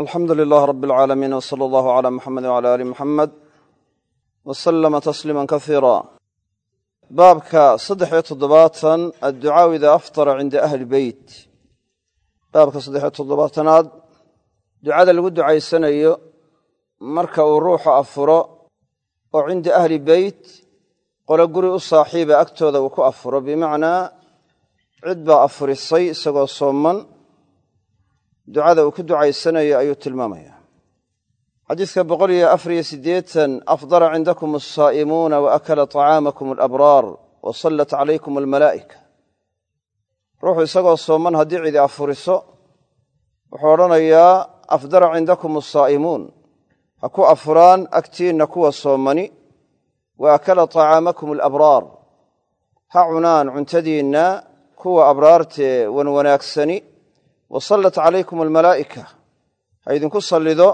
alxamdu lilaah rab alcaalamiin w sala allahu cala muxamedi wcala aali muxamed wa sallama tasliima kasiira baabka saddex iyo toddobaatan adducaau idaa aftara cinda ahli beyt. Baabka saddexiyo toddobaatanaad ducada lagu ducaysanayo marka uu ruuxu afuro oo cinda ahli beyt qole guri u saaxiiba agtooda uu ku afuro. Bimacnaa cid baa afurisay isagoo sooman ducada uu ku ducaysanayo ayuu tilmaamaya. Xadiiska boqol iyo afariyo siddeetan afdara cindakum asaa'imuuna wa akala طacaamakum alabraar wa sallat calaykum almalaa'ika. Ruuxu isagoo sooman haddii cidi afuriso wuxuu odhanayaa afdara cindakum asaa'imuun ha ku afuraan agtiinna kuwa soomani wa akala طacaamakum alabraar ha cunaan cuntadiinna kuwa abraartee wan wanaagsani wa sallat calaykum almalaa'ika. Ha idinku sallido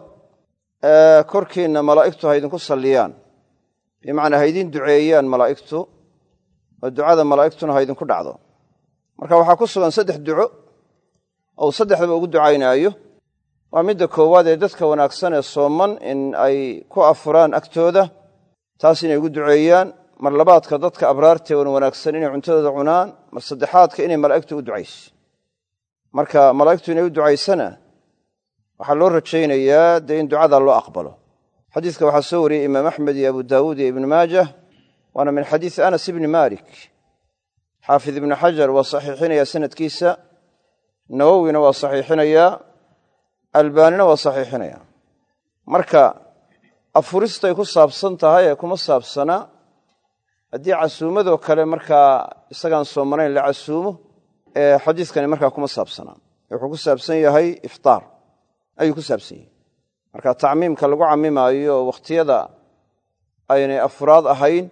korkiinna malaa'igtu ha idinku salliyaan. Bimacnaa ha idin duceeyaan malaa'igtu oo ducada malaa'igtuna ha idinku dhacdo. Marka waxaa ku sugan saddex duco ou saddexdaba ugu ducaynaayo. Waa midda koowaad ee dadka wanaagsan ee sooman in ay ku afuraan agtooda taas inay ugu duceeyaan. Mar labaadka dadka abraartee wan wanaagsan inay cuntadooda cunaan mar saddexaadka inay malaa'igtu u ducayso marka malaa'igtu inay u ducaysana waxaa loo rajaynayaa dee in ducada loo aqbalo. Xadiiska waxaa soo wariyey imaam axmed iyo abu daawuud iyo ibnu maajah waana min xadiisi anas ibni malik xaafid ibnu xajar waa saxiixinayaa sanadkiisa nawowina waa saxiixinayaa albaanina waa saxiixinaya. Marka afuristay ku saabsan tahay ee kuma saabsana haddii casuumadoo kale markaa isagaan soomanayn la casuumo xadiiskani markaa kuma saabsanaa wuxuu ku saabsan yahay iftaar. Ayuu ku saabsan yahay. Marka tacmiimka lagu camimaayo wakhtiyada aynay afuraad ahayn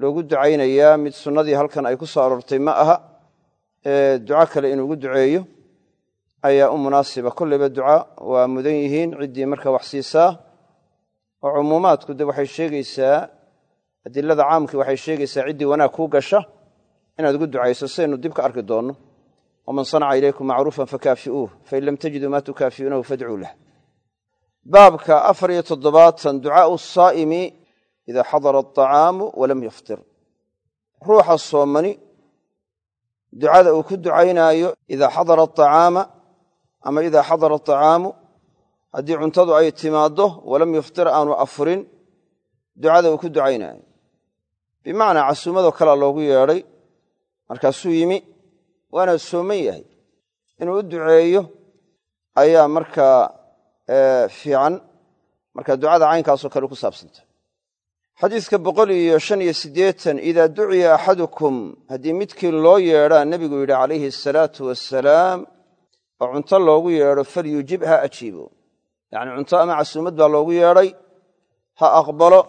loogu ducaynayaa mid sunnadii halkan ay ku soo aroortay ma aha duco kale inuugu duceeyo ayaa u munaasiba. Kolleyba duca waa mudan yihiin ciddii marka wax siisaa oo cumuumaadku de waxay sheegaysaa adilada caamkii waxay sheegaysaa ciddii wanaag kuu gasha inaad ugu ducayso sidaynu dib ka arki doono waman sanaca ilaykum macruufan fakaafi'uuh fain lam tajiduu maa tukaafi'uunahu fadcuu lah. Baabka afar iyo toddobaatan ducaau saa'imi idaa xadara aطacaamu walam yaftir. Ruuxa soomani ducada uu ku ducaynaayo ida xadara aacaama ama idaa xadara aطacaamu haddii cuntadu ay timaaddo walam yuftir aanu afurin ducada uu ku ducaynaayo. Bimacnaa casuumadoo kalea loogu yeedhay markaasuu yimi waana sooman yahay. Inuu u duceeyo ayaa markaa fiican. Marka ducada caynkaasoo kale ku saabsantay xadiiska boqol iyo shan iyo siddeetan idaa duciya axadukum haddii midkii loo yeedhaa nebigu yidhi calayhi asalaatu wassalaam oo cunto loogu yeedho falyujib ha ajiibo. Yacni cunto ama casuumad baa loogu yeedhay ha aqbalo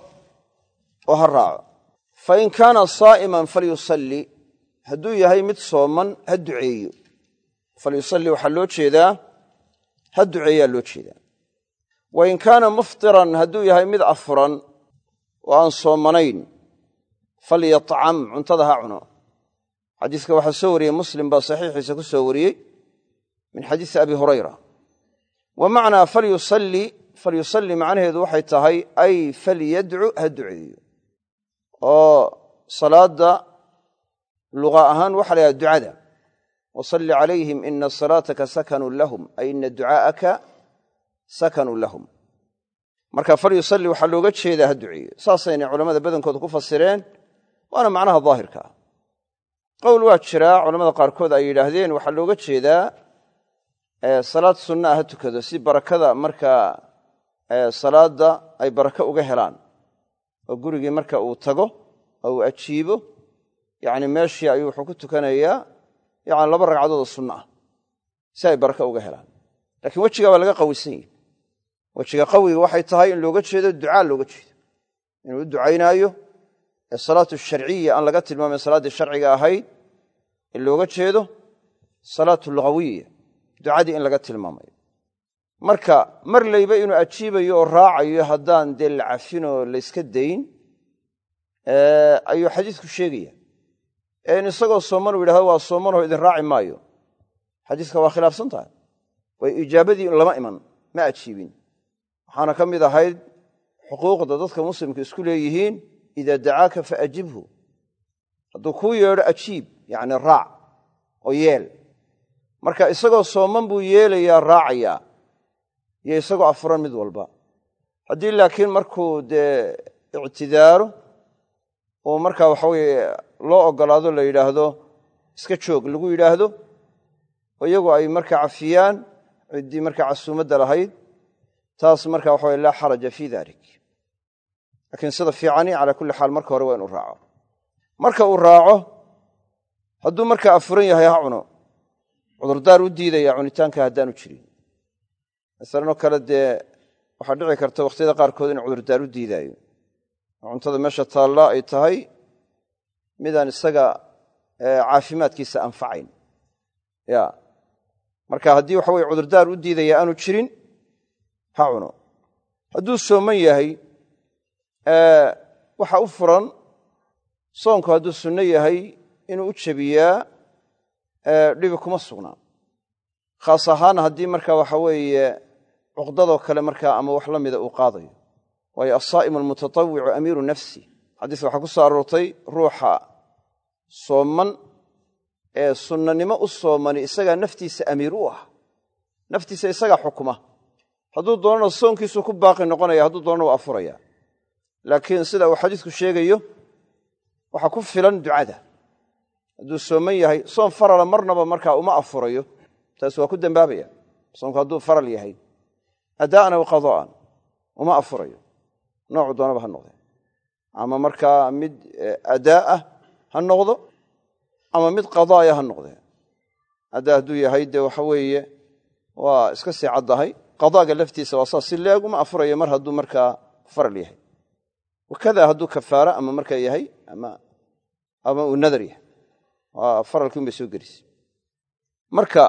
oo ha raaco. Fa in kaana saa'iman falyusalli hadduu yahay mid sooman ha duceeyo. Falyusalli waxaa loo jeedaa ha duceeyaa loo jeedaa. Wa in kaana muftiran hadduu yahay mid afuran oo aan soomanayn falyatcam cuntada ha cuno. Xadiiska waxaa soo wariyey muslim baa saxiixiisa ku soo wariyey min xadiisi abi hurayra. Wa macnaa falyusalli falyusalli macnaheedu waxay tahay ay falyadcu ha duceeyo. Oo salaadda luqa ahaan waxa la yhaha ducada. Wasalli calayhim ina salaataka sakanun lahum ay ina ducaa'aka sakanun lahum. Marka falyusalli waxaa looga jeedaa ha duceeyo saasayna culammada badankooda ku fasireen waana macnaha daahirka. Ah qowl waa jiraa culamada qaarkood ay yidhaahdeen waxaa looga jeedaa salaad sunnaa ha tukado si barakada markaa salaadda ay barako uga helaan. Oo gurigii marka uu tago oo uu ajiibo yacni meeshii ayuu wuxuu ku tukanayaa yani laba ragcadood oo sunno ah si ay barako uga helaan. Lakiin wejigaa waa laga qawisan yihi wejiga qawiga waxay tahay in looga jeedo ducaa looga jeedo. Inuu u ducaynaayo ee salaatu sharciya aan laga tilmaamin salaaddii sharciga ahayd in looga jeedo salaatu lugawiya ducadii in laga tilmaamayo marka mar layba inuu ajiibayo oo raacayo haddaan dee la cafinoo layska dayn ayuu xadiisku sheegaya ee isagoo sooman uu yidhahdo waa soomanoo idin raaci maayo. Xadiiska waa khilaafsan tahay. Way ijaabadii lama iman ma ajiibin. Waxaana ka mid ahayd xuquuqda dadka muslimka isku leeyihiin idaa dacaaka faajibhu hadduu kuu yeedho ajiib yacni raac oo yeel. Marka isagoo sooman buu yeelayaa raacayaa. Iyo isagoo afuran mid walba. Haddii laakiin markuu dee ictidaaro oo markaa waxa weye loo ogolaado la yidhaahdo iska joog lagu yidhaahdo oo iyagu ay markaa cafiyaan ciddii markaa casuumadda lahayd taas marka waxa laa xaraja fii dalik. Laakiin sida fiicani calaa kulli xaal marka hore waa inuu raaco. Marka uu raaco hadduu markaa afuran yahay ha cuno. Cudurdaar u diidaya cunitaanka haddaanu jirin. Masalanoo kale dee waxaa dhici karta wakhtiyada qaarkood inuu cudurdaar u diidaayo. Cuntada meesha taalla ay tahay midaan isaga caafimaadkiisa anfacayn. Ya. Marka haddii waxa weye cudurdaar u diidaya aanu jirin ha cuno. Hadduu sooman yahay waxa u furan soonku hadduu sunno yahay inuu u jebiyaa dhibi kuma sugnaa khaas ahaan haddii marka waxa weeye cuqdadoo kale markaa ama wax la mida uu qaadayo. Waayo asaa'imu almutatawicu amiiru nafsi. Xadiis waxaa ku soo aroortay ruuxa sooman ee sunnanimo u soomani isagaa naftiisa amiir u ah naftiisa isagaa xukuma hadduu doonana soonkiisuu ku baaqi noqonaya hadduu doonana waa afuraya. Laakiin sida uu xadiisku sheegayo waxaa ku filan ducada. Hadduu sooman yahay soon farala marnaba markaa uma afurayo. Taas waa ku dembaabaya soonku hadduu faral yahay adaa'an aw uma afurayo. Noocu doonaba ha noqdee ama markaa mid adaa'ah ha noqdo? Ama mid qadaaya ha noqdee adaa hadduu yahay dee waxa weeye waa iska sii caddahay. Qadaaga laftiisa waa saas. Si leeg uma afurayo mar hadduu markaa faral yahay. Wakada hadduu kafaara ama markaa yahay ama uu nadar yahay. Waa faralkii soo gelisay marka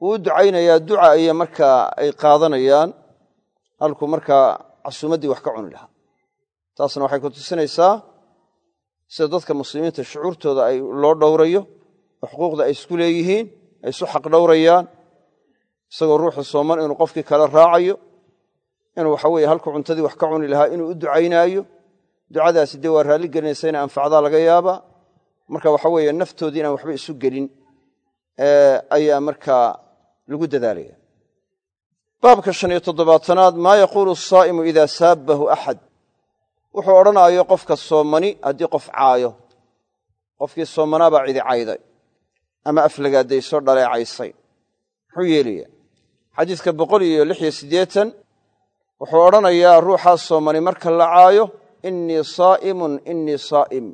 wuu ducaynayaa. Duca aya markaa ay qaadanayaan. Halkuu markaa casuumaddii wax ka cuni lahaa. Taasna waxay ku tusinaysaa sida dadka muslimiinta shucuurtooda ay loo dhowrayo xuquuqda ay isku leeyihiin ay isu xaq dhowrayaan isagoo ruuxu sooman inuu qofkii kale raacayo inuu waxa weye halkuu cuntadii wax ka cuni lahaa inuu u ducaynaayo ducadaasi dee waa raalli gelinaysa ina anfacdaa laga yaabaa marka waxa weeye naftoodii inaan waxba isu gelin ayaa markaa lagu dadaalaya. Baabka shan iyo toddobaatanaad maa yaquulu asaa'imu idaa saabbahu axad wuxuu odhanaayo qofka soomani haddii qof caayo. Qofkii soomanaabaa cidi cayday ama aflagaadaysoo dhaleecaysay. Muxuu yeelaya xadiiska boqol iyo lix iyo siddeetan wuxuu odhanayaa ruuxaa soomani marka la caayo innii saa'imun innii saa'im.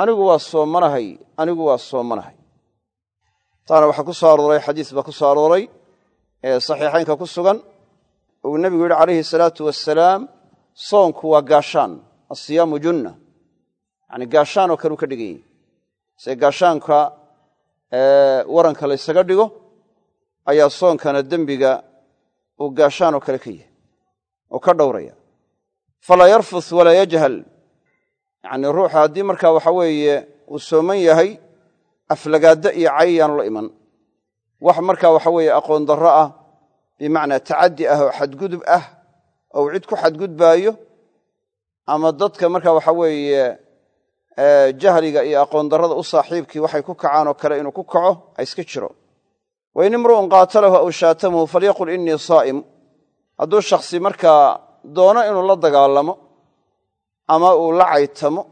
Anigu waa soomanahay anigu waa soomanahay taana waxaa ku soo arooray xadiis baa ku soo arooray ee saxiixaynka ku sugan. Uu nebigu yidhi calayhi salaatu wasalaam soonku waa gaashaan asiyaamu junna. Yacani gaashaanoo kale u ka dhigan yahy se gaashaanka waranka laysaga dhigo ayaa soonkana dembiga uu gaashaanoo kale ka yahay oo ka dhowraya. Falaa yarfus walaa yajhal. Yacnii ruuxa haddii markaa waxa weeye uu sooman yahay aflagaadda iyo cayayaanu la iman. Wax markaa waxa weeye aqoon darro ah bimacnaa tacaddi ah oo xadgudub ah oo cid ku xadgudbaayo ama dadka markaa waxa weeye jahliga iyo aqoon darrada u saaxiibkii waxay ku kacaan oo kale inuu ku kaco ha iska jiro. Wain imru'un qaatalahu aw shaatamahu falyaqul innii saa'im. Hadduu shakhsi markaa doono inuu la dagaalamo ama uu la caytamo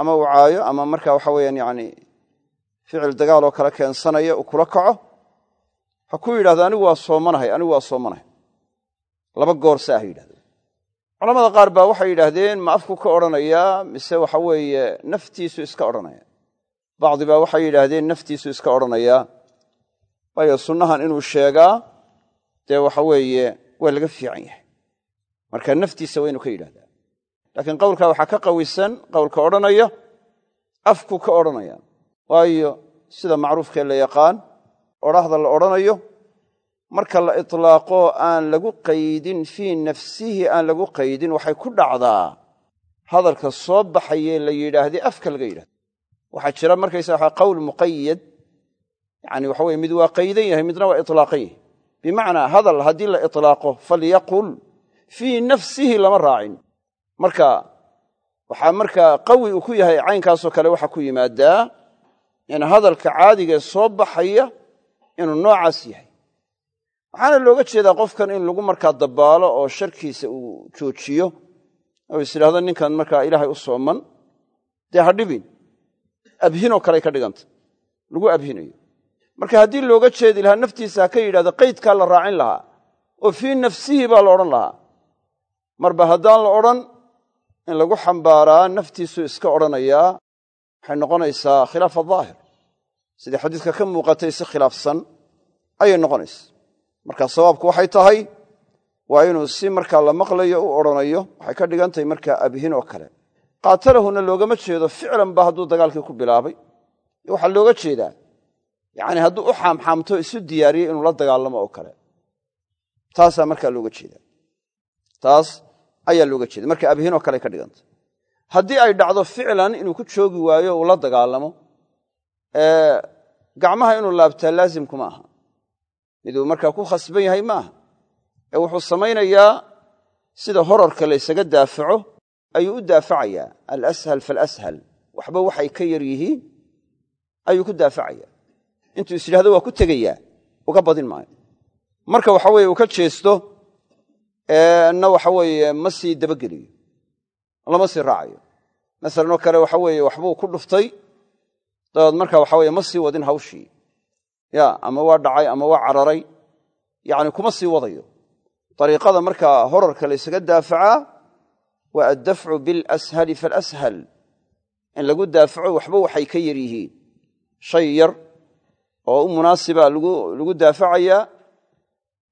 ama uu caayo ama marka waxa weeyaan yani ficil dagaaloo kale keensanaya uu kula kaco ha ku yidhahdo anigu waa soomanahay anigu waa soomanahay laba goor sa ha culamada qaar baa waxay yidhaahdeen ma afku ka odhanayaa mise waxa weeye naftiisu iska odhanaya. Bacdi baa waxay yidhaahdeen naftiisu iska odhanayaa waayo sunnahan inuu sheegaa dee waxa weeye waa laga fiican yahay. Marka naftiisa waa inuu ka yidhahdaa laakiin qowlkaa waxaa ka qawisan qowlka odhanaya afku ka odhanaya waayo sida macruufkee la yaqaan odhahda la odhanayo marka la itlaaqoo aan lagu qaydin fii nafsihi aan lagu qaydin waxay ku dhacdaa hadalka soo baxayee la yidhaahday afka laga yidhahdo waxaa jira markaysa waxa qowl muqayad yani waxa weye mid waa qaydan yahay midna waa itlaaqan yahay. Bimacnaa hadal haddii la itlaaqo falyaqul fii nafsihi lama raacin. Marka waxaa markaa qawi uu ku yahay caynkaasoo kale waxaa ku yimaadaa in hadalka caadigae soo baxaya inuu noocaas yahay waxaana looga jeedaa qofkan in lagu markaa dabaalo oo sharkiisa uu joojiyo oo is idhahdo ninkan markaa ilaahay u sooman. Dee ha dhibin. Abhinoo kaley ka dhiganta. Lagu abhinayo. Marka haddii looga jeedi lahaa naftiisa ha ka yidhahdo qaydkaa la raacin lahaa oo fii nafsihi baa la odhan lahaa. Marba haddaan la odhan in lagu xambaaraa naftiisuu iska odhanayaa waxay noqonaysaa khilaaf adaahir sidii xadiiska ka muuqatay si khilaafsan ayay noqonaysa marka sawaabku waxay tahay waa inuu si markaa la maqlayo u odhanayo waxay ka dhigan tahay markaa abhin oo kale. Qaatalahuna loogama jeedo ficlan ba hadduu dagaalkii ku bilaabay. Waxaa looga jeedaa yacni hadduu u xaamxaamto isu diyaariyey inuu la dagaalamo oo kale. Taasaa markaa looga jeeda taas ayaa looga jeeda marka abhinoo kale ka dhiganta haddii ay dhacdo ficlan inuu ku joogi waayo uu la dagaalamo gacmaha inuu laabtaa laazimkuma aha miduu markaa ku khasban yahay maaha. Ee wuxuu samaynayaa sida horarka laysaga daafaco ayuu u daafacayaa. Alashal falashal waxba waxay ka yar yihiin ayuu ku daafacaya intuu is yidhahdo waa ku tegayaa uga badin maayo. Marka waxa weye uu ka jeesto na waxa weeye ma sii dabageliyo lama sii raacayo. Masalanoo kale waxa weeye waxbuu ku dhuftay dabeed marka waxa weye ma sii wadin hawshii ya ama waa dhacay ama waa cararay. Yacni kuma sii wadayo. Dariiqada markaa horarka laysaga daafacaa waa addafcu bilashali falashal in lagu daafaco waxba waxay ka yar yihiin. Shay yar oo u munaasiba lagu daafacayaa.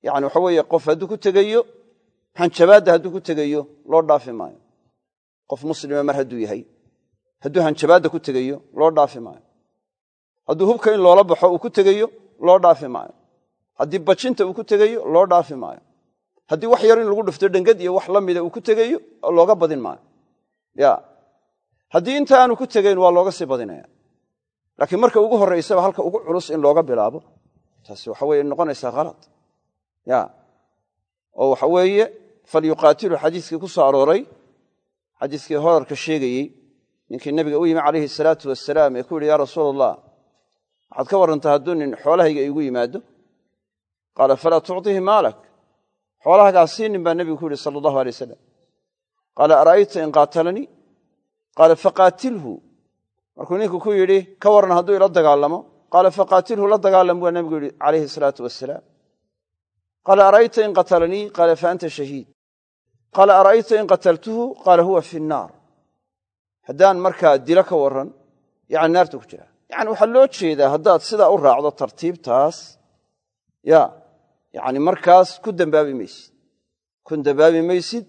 Yani waxa weeye qof hadduu ku tegayo hanjabaadda hadduu ku tegayo loo dhaafi maayo. Qof muslima mar hadduu yahay hadduu hanjabaadda ku tegayo hadduu hubka in loola baxo uu ku tegayo loo dhaafi maayo. Haddii bajinta uu ku tegayo loo dhaafi maayo. Haddii wax yar in lagu dhufto dhengad iyo wax la mida uu ku tegayo looga badin maayo. Ya. Haddii inta aanu ku tegayn waa looga sii badinaya laakiin marka ugu horraysaba halka ugu culus in looga bilaabo taasi waxa weye noqonaysaa khalad ya. Oo waxa weeye falyuqaatilu xadiiskii ku soo arooray xadiiskii horarka sheegayey ninkii nebiga u yimi calayhi salaatu wasalaam ee ku yidhi yaa rasuul allah waxaad ka warrantaa hadduu nin xoolahayga iigu yimaado? Qaala falaa tucطihi maalak. Xoolahaagaa siinin baa nebigu ku yidhi sala allahu alay wasalam qaala ara'ayta in qaatalanii qaala faqaatilhu. Markuu ninku ku yidhi ka warran hadduu ila dagaalamo. Qaala faqaatilhu la dagaalam bua nebigu yidhi calayhi salaatu wasalaam qaala ara'ayta in qatalanii qaala fa anta shahiid. Qaala ara'ayta in qataltuhu? Qaala huwa fi nnaar. Haddaan markaa dilo ka warran yani naarta ku jira yani waxaa loo jeedaa haddaad sidaa u raacdo tartiibtaas ya yani markaas ku dembaabi maysid. Ku dembaabi maysid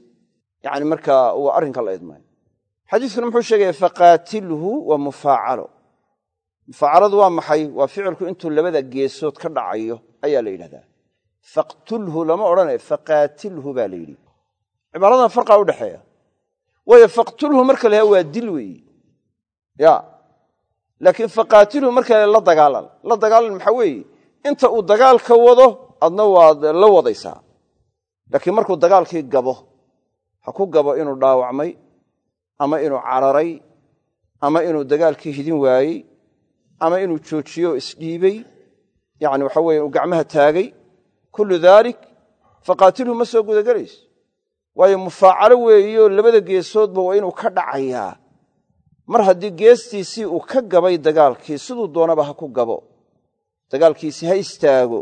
yani markaa waa arrinka la idmayo xadiiskuna muxuu sheegaya faqaatilhu waa mufaacalo. Mufaacaladu waa maxay? Waa ficilku intuu labada geesood ka dhacayo ayaa la yidhahdaa. Faqtulhu lama odhanayo faqaatilhu baa la yidhi. Cibaaradan farqaa u dhexeeya. Waayo faqtulhu marka la waa dil weeyi. Ya laakiin faqaatilhu marka la dagaalan la dagaalan maxaa weeye inta uu dagaalka wado adna waad la wadaysaa. Laakiin markuu dagaalkii gabo ha ku gabo inuu dhaawacmay ama inuu cararay ama inuu dagaalkii hidin waayey ama inuu joojiyo isdhiibey yani waxa weye uu gacmaha taagay kullu daalik faqaatilhu ma soo gudagelayso. Waayo mufaacalo weeyo labada geesoodba waa inuu ka dhacayaa mar haddii geestiisii uu ka gabay dagaalkii siduu doonaba ha ku gabo. Dagaalkiisii ha istaago.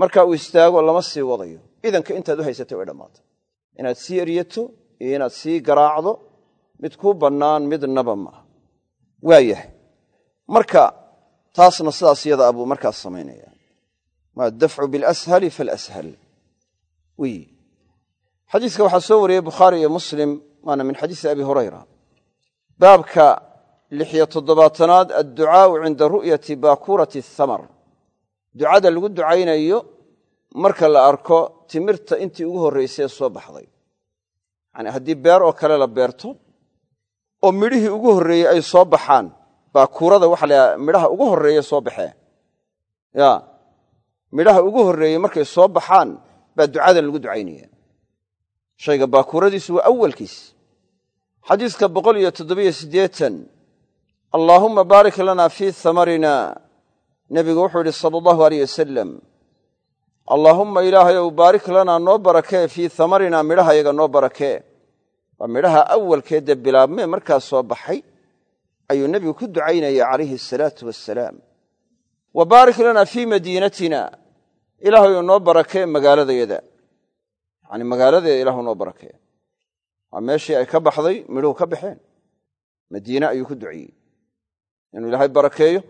Marka uu istaago lama sii wadayo. Idanka intaad u haysatay way dhammaatay. Inaad sii eryato iyo inaad sii garaacdo mid kuu bannaan midnaba maaha waa yahay. Marka taasna sidaas yada abuu markaas samaynaya waa dafcu bilashali falashal wy xadiiska waxaa soo wariyey bukhaari iyo muslim waana min xadiisi abi hurayra baabka lixiyo toddobaatanaad adducaau cinda ru'yati baakurati athamar ducada lagu ducaynayo marka la arko timirta intii ugu horraysay soo baxday. Yani haddii beer oo kale la beerto oo midhihii ugu horreeyey ay soo baxaan baakuurada waxa la midhaha ugu horreeya soo baxee. Ya midhaha ugu horreeyey markay soo baxaan baa ducadan lagu ducaynaya shayga baakuuradiisu waa awalkiis xadiiska boqol iyo toddobiyo siddeetan allaahumma baarik lana fii hamarina nebigu wuxuu yidhi sala allahu aleyh wasalam allaahumma ilaahay ow baarik lanaa noo barakee fii hamarina midhahayaga noo barakee waa midhaha awalkeedee bilaabmee markaa soo baxay ayuu nebigu ku ducaynaya calayhi asalaatu wassalaam. Wa baarik lanaa fii madiinatina ilaahayu noo barakee magaaladayada. Yacni magaaladeeda ilaahu noo barakee waa meeshii ay ka baxday midhuhu ka baxeen. Madiine ayuu ku duciyey. Inuu ilaahay barakeeyo.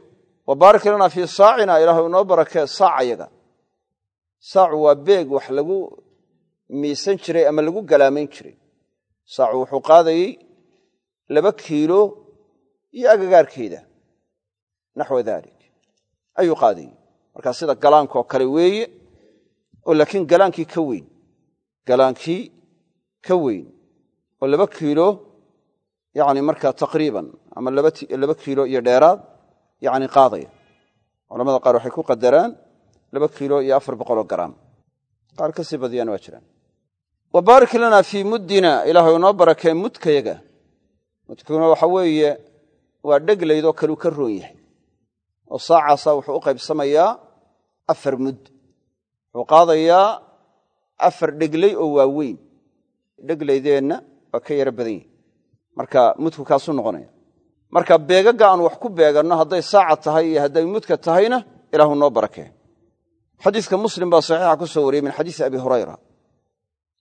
Wa baarik lanaa fii saacina ilaahu noo barakee saacayaga saacu waa beeg wax lagu miisan jiray ama lagu galaamayn jiray. Saacu wuxuu qaadayey laba kiilo iyo agagaarkeeda. Naxwa dalik ayuu qaadayey. Markaa sida galaankoo kale weeye oo laakiin galaankii ka weyn. Galaankii ka weyn oo laba kiilo yani markaa taqriiban ama laba kiilo iyo dheeraad yani qaadaya. Culamada qaar waxay ku qadaraan laba kiilo iyo afar boqoloo garaam qaar ka sii badiyaan waa jiraan. Wa baarik lanaa fii muddina ilaahay noo barakee mudkayaga. Mudkuna waxa weeye waa dheglaydoo kaleu ka roon yahay. Oo saacaasaa wuxuu u qaybsamayaa afar mud. Wuxuu qaadayaa afar dheglay oo waaweyn. Dheglaydeenna waa ka yaro badan yahi marka mudku kaasuu noqonaya. Marka beegaga aan wax ku beeganno hadday saaca tahay iyo hadday mudka tahayna ilaahu noo barakee xadiiska muslim baa saxiixa ku soo wariyey min xadiisi abi hurayra.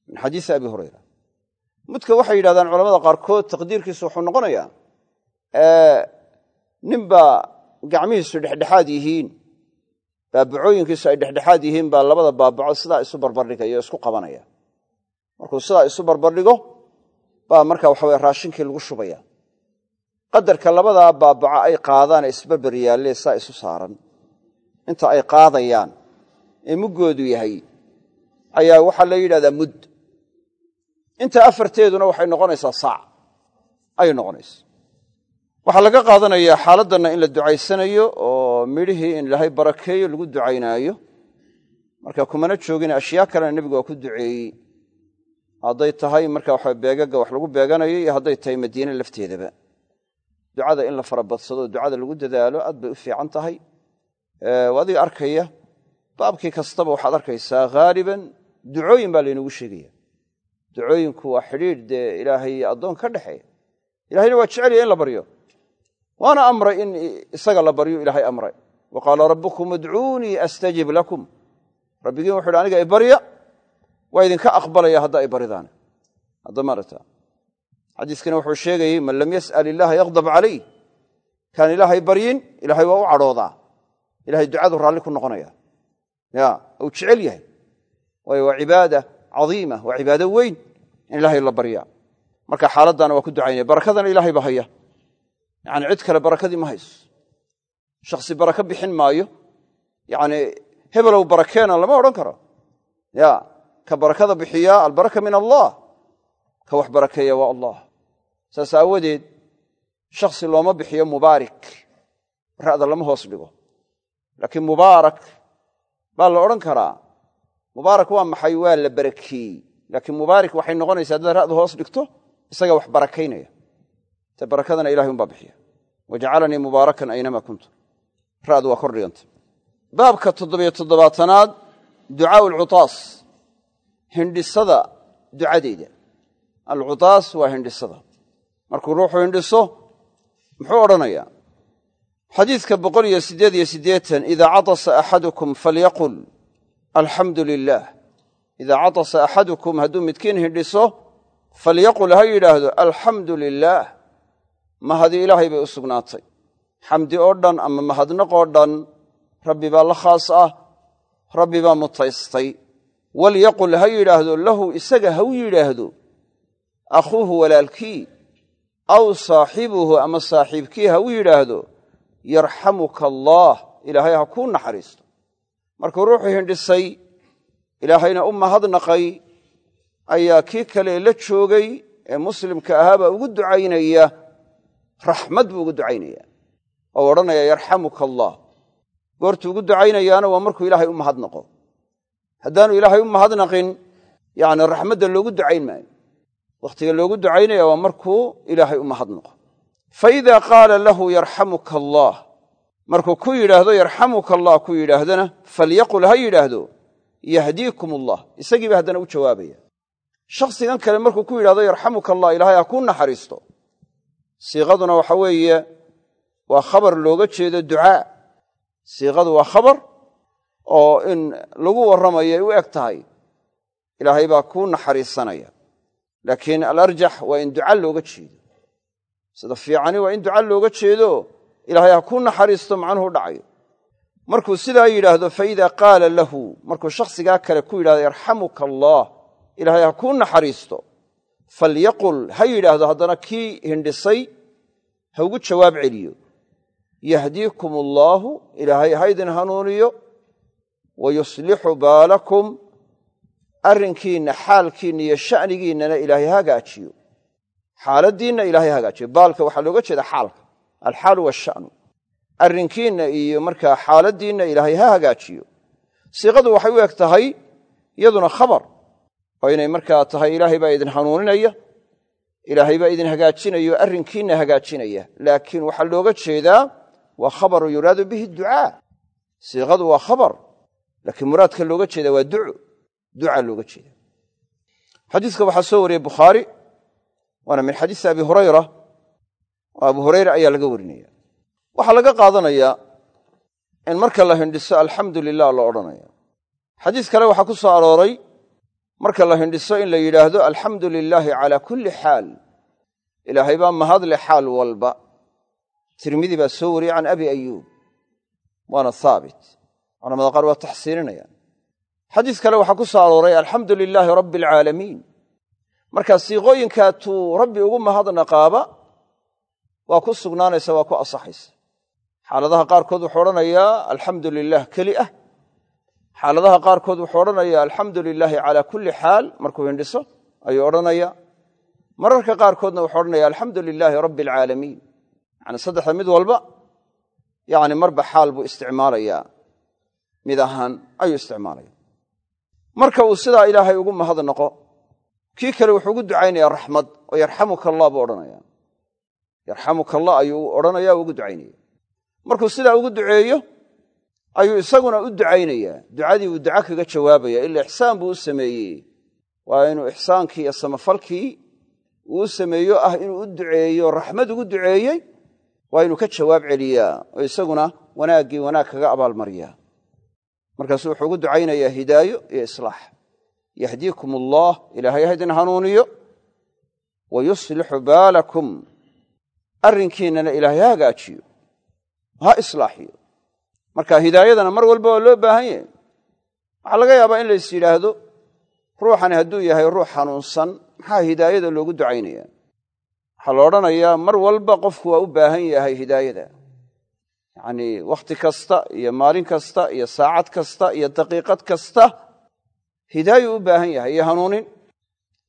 Min xadiisi abi hurayra. Mudka waxay yidhahdaan culamada qaarkood taqdiirkiisu wuxuu noqonayaa ninbaa gacmihiisu dhexdhexaad yihiin baabacooyinkiisu ay dhexdhexaad yihiin baa labada baabaco sidaa isu barbardhigaya isku qabanaya. Markuu sidaa isu barbardhigo baa marka waxaweye raashinkii lagu shubaya. Qadarka labadaa baabaco ay qaadaan ee isbarbar saa isu saaran. Inta ay qaadayaan ee muggoodu yahay ayaa waxaa la yidhahdaa mudd. Inta afarteeduna waxay noqonaysaa saac. Ayay noqonaysa waxaa laga qaadanayaa xaaladdanna in la ducaysanayo oo midhihii in ilaahay barakeeyo lagu ducaynaayo. Marka kumana joogin ashyaa kalena nebigu waa ku duceeyey hadday tahay marka waxa beegaga wax lagu beeganayo iyo hadday tahay madiine lafteedaba. Ducada in la farabadsado ducada lagu dadaalo aad bay u fiican tahay. Adiga arkaya baabkii kastaba waxaad arkaysaa haaliban ducooyin baa laynagu sheegaya. Ducooyinku waa xidhiidh dee ilaahay addoon ka dhexeeya ilahayna waa jecelya in la baryo. Waana amray in isaga la baryo ilaahay amray wa qaala rabbukum udcuunii astajib lakum. Rabbigiin wuxu uhi aniga ibarya waa idinka aqbalaya hadda ay baridaan xadiiskana wuxuu sheegayey man lam yas'al illaha yaqdab calayh. Kaan ilaahay baryin ilaahay waa u cadhoodaa. Ilahay ducadu raalli ku noqonaya. Ya uu jecel yahay. Waayo waa cibaada cadiima waa cibaado weyn in ilaahay la barya marka xaaladdaana waa ku ducaynaya. Barakadana ilahay baa haya yani cid kale barakadii ma hayso. Shakhsi baraka bixin maayo. Yani hebelow barakeena lama odhan karo ka barakada bixiyaa albaraka min allah ka wax barakeeya waa allah. Saas aawadeed shakhsi looma bixiyo mubaarik ra'da lama hoos dhigo. Laakiin mubaarak baa la odhan karaa mubaarak waa maxay waa la barakeeyey laakiin mubaarik waxay noqonaysaa haddaad ra'da hoos dhigto isaga wax barakaynaya. Te barakadana ilahay umbaa bixiya. Wajacalanii mubaarakan aynama kuntu ra'du waa kor dhiganta baabka toddobiyo toddobaatanaad ducaau alcutaas hindhisada ducadeeda. Alcutaas waa hindhisada. Markuu ruuxu hindhiso muxuu odhanayaa? Xadiidka boqol iyo siddeed iyo siddeetan idaa catasa axadukum falyaqul alxamdu lilaah idaa catasa axadukum hadduu midkiin hindhiso falyaqul ha yidhaahdo alxamdu lilaah mahadi ilaahay bay u sugnaatay. Xamdi oo dhan ama mahadnaq oo dhan rabbi baa la khaas ah rabbi baa mutaystay walyaqul ha yidhaahdo lahu isaga ha u yidhaahdo akhuuhu walaalkii aw saaxibuhu ama saaxiibkii ha u yidhaahdo yarxamuka allaah ilaahay ha kuu naxariisto. Markuu ruuxuu hindhisay ilaahayna u mahadnaqay ayaa kii kale la joogay ee muslimka ahaabaa ugu ducaynaya raxmad buu ugu ducaynaya oo odhanaya yarxamuka allah goortuu ugu ducaynayaana waa markuu ilaahay u mahadnaqo haddaanu ilaahay u mahadnaqin yacni raxmadda loogu ducayn maayo. Wakhtiga loogu ducaynaya waa markuu ilaahay u mahadnaqo. Fa idaa qaala lahu yarxamuka allaah markuu ku yidhaahdo yarxamuka allah ku yidhaahdana falyaqul ha yidhaahdo yahdiikum allah isagiiba haddana u jawaabaya. Shakhsigan kale markuu ku yidhahdo yarxamuka allah ilaahay ha kuu naxariisto. Siiqaduna waxa weeye waa khabar looga jeedo ducaa. Siiqadu waa khabar oo in lagu warramayo ay u eg tahay ilaahay baa kuu naxariisanaya. Laakiin alarjax waa in duca looga jeedo. Sida fiicani waa in duca looga jeedo ilaahay ha kuu naxariisto macnuhu dhacayo. Markuu sidaa yidhaahdo fa idaa qaala lahu markuu shakhsigaa kale ku yidhahdo yarxamuka allaah ilaahay ha kuu naxariisto. Falyaqul ha yidhaahdo haddana kii hindhisay ha ugu jawaab celiyo. Yahdiikum allaahu ilaahay ha ydin hanuuniyo wa yuslixu baalakum arrinkiinna xaalkiinna iyo sha'nigiinnana ilaahay ha hagaajiyo xaaladdiinna ilaahay ha hagaajiyo baalka waxaa looga jeeda xaalka alxaalu washa'nu arrinkiinna iyo markaa xaaladdiinna ilaahay ha hagaajiyo siiqadu waxay u eg tahay iyaduna khabar oo inay markaa tahay ilaahay baa idin hanuuninaya ilaahay baa idin hagaajinayo arrinkiinna hagaajinaya laakiin waxaa looga jeedaa waa khabaru yuraadu bihi ducaa siiqadu waa khabar laakiin muraadka looga jeeda waa duco duca looga jeeda xadiiska waxaa soo wariyey bukhaari waana min xadiisi abi hurayra. Oo abu hurayra ayaa laga warinaya. Waxaa laga qaadanayaa in marka la hindhiso alxamdu lilah la odhanaya xadiis kale waxaa ku soo arooray marka la hindhiso in la yidhaahdo alxamdu lilaahi calaa kulli xaal. Ilaahay baa mahadle xaal walba. Tirmidi baa soo wariyey can abi ayuub waana haabit culamada qaar waa taxsiininayaan xadiis kale waxaa ku soo arooray alxamdu lilaahi rabbi alcaalamiin markaa siiqooyinkaatuu rabbi ugu mahadnaqaaba waa ku sugnaanaysa waa ku asaxaysa. Xaaladaha qaarkood wuxuu odhanayaa alxamdu lilah keli ah. Xaaladaha qaarkood wuxuu odhanayaa alxamdu lilaahi calaa kulli xaal. Markuu hindhiso ayuu odhanaya mararka qaarkoodna wuxuu odhanaya alxamdu lilaahi rabbi alcaalamiin yani saddexda mid walba yani marba xaal buu isticmaalayaa mid ahaan ayuu isticmaalaya. Marka uu sidaa ilaahay ugu mahadnaqo kii kale wuxuu ugu ducaynayaa raxmad oo yarxamuka allah buu odhanaya yarxamuka allah ayuu odhanaya ugu ducaynaya markuu sidaa ugu duceeyo ayuu isaguna u ducaynayaa. Ducadii buu duca kaga jawaabaya ila ixsaan buu u sameeyey. Waa inuu ixsaankii iyo samafalkii uu sameeyo ah inuu u duceeyo raxmad ugu duceeyey waa inuu ka jawaab celiyaa oo isaguna wanaaggii wanaag kaga abaalmariyaa markaasu wuxuu ugu ducaynayaa hidaayo iyo islaax. Yahdiikum allah ilaahay ha idin hanuuniyo. Wa yuslixu baalakum. Arrinkiinnana ilaahay ha hagaajiyo ha islaaxiyo. Marka hidaayadana mar walba waa loo baahan yahay. Waxaa laga yaabaa in lays yidhaahdo ruuxani hadduu yahay ruux xanuunsan maxaa hidaayada loogu ducaynaya waxaa la odhanayaa mar walba qofku waa u baahan yahay hidaayada yacnii wakhti kasta iyo maalin kasta iyo saacad kasta iyo daqiiqad kasta hidaayuu u baahan yahay iyo hanuunin.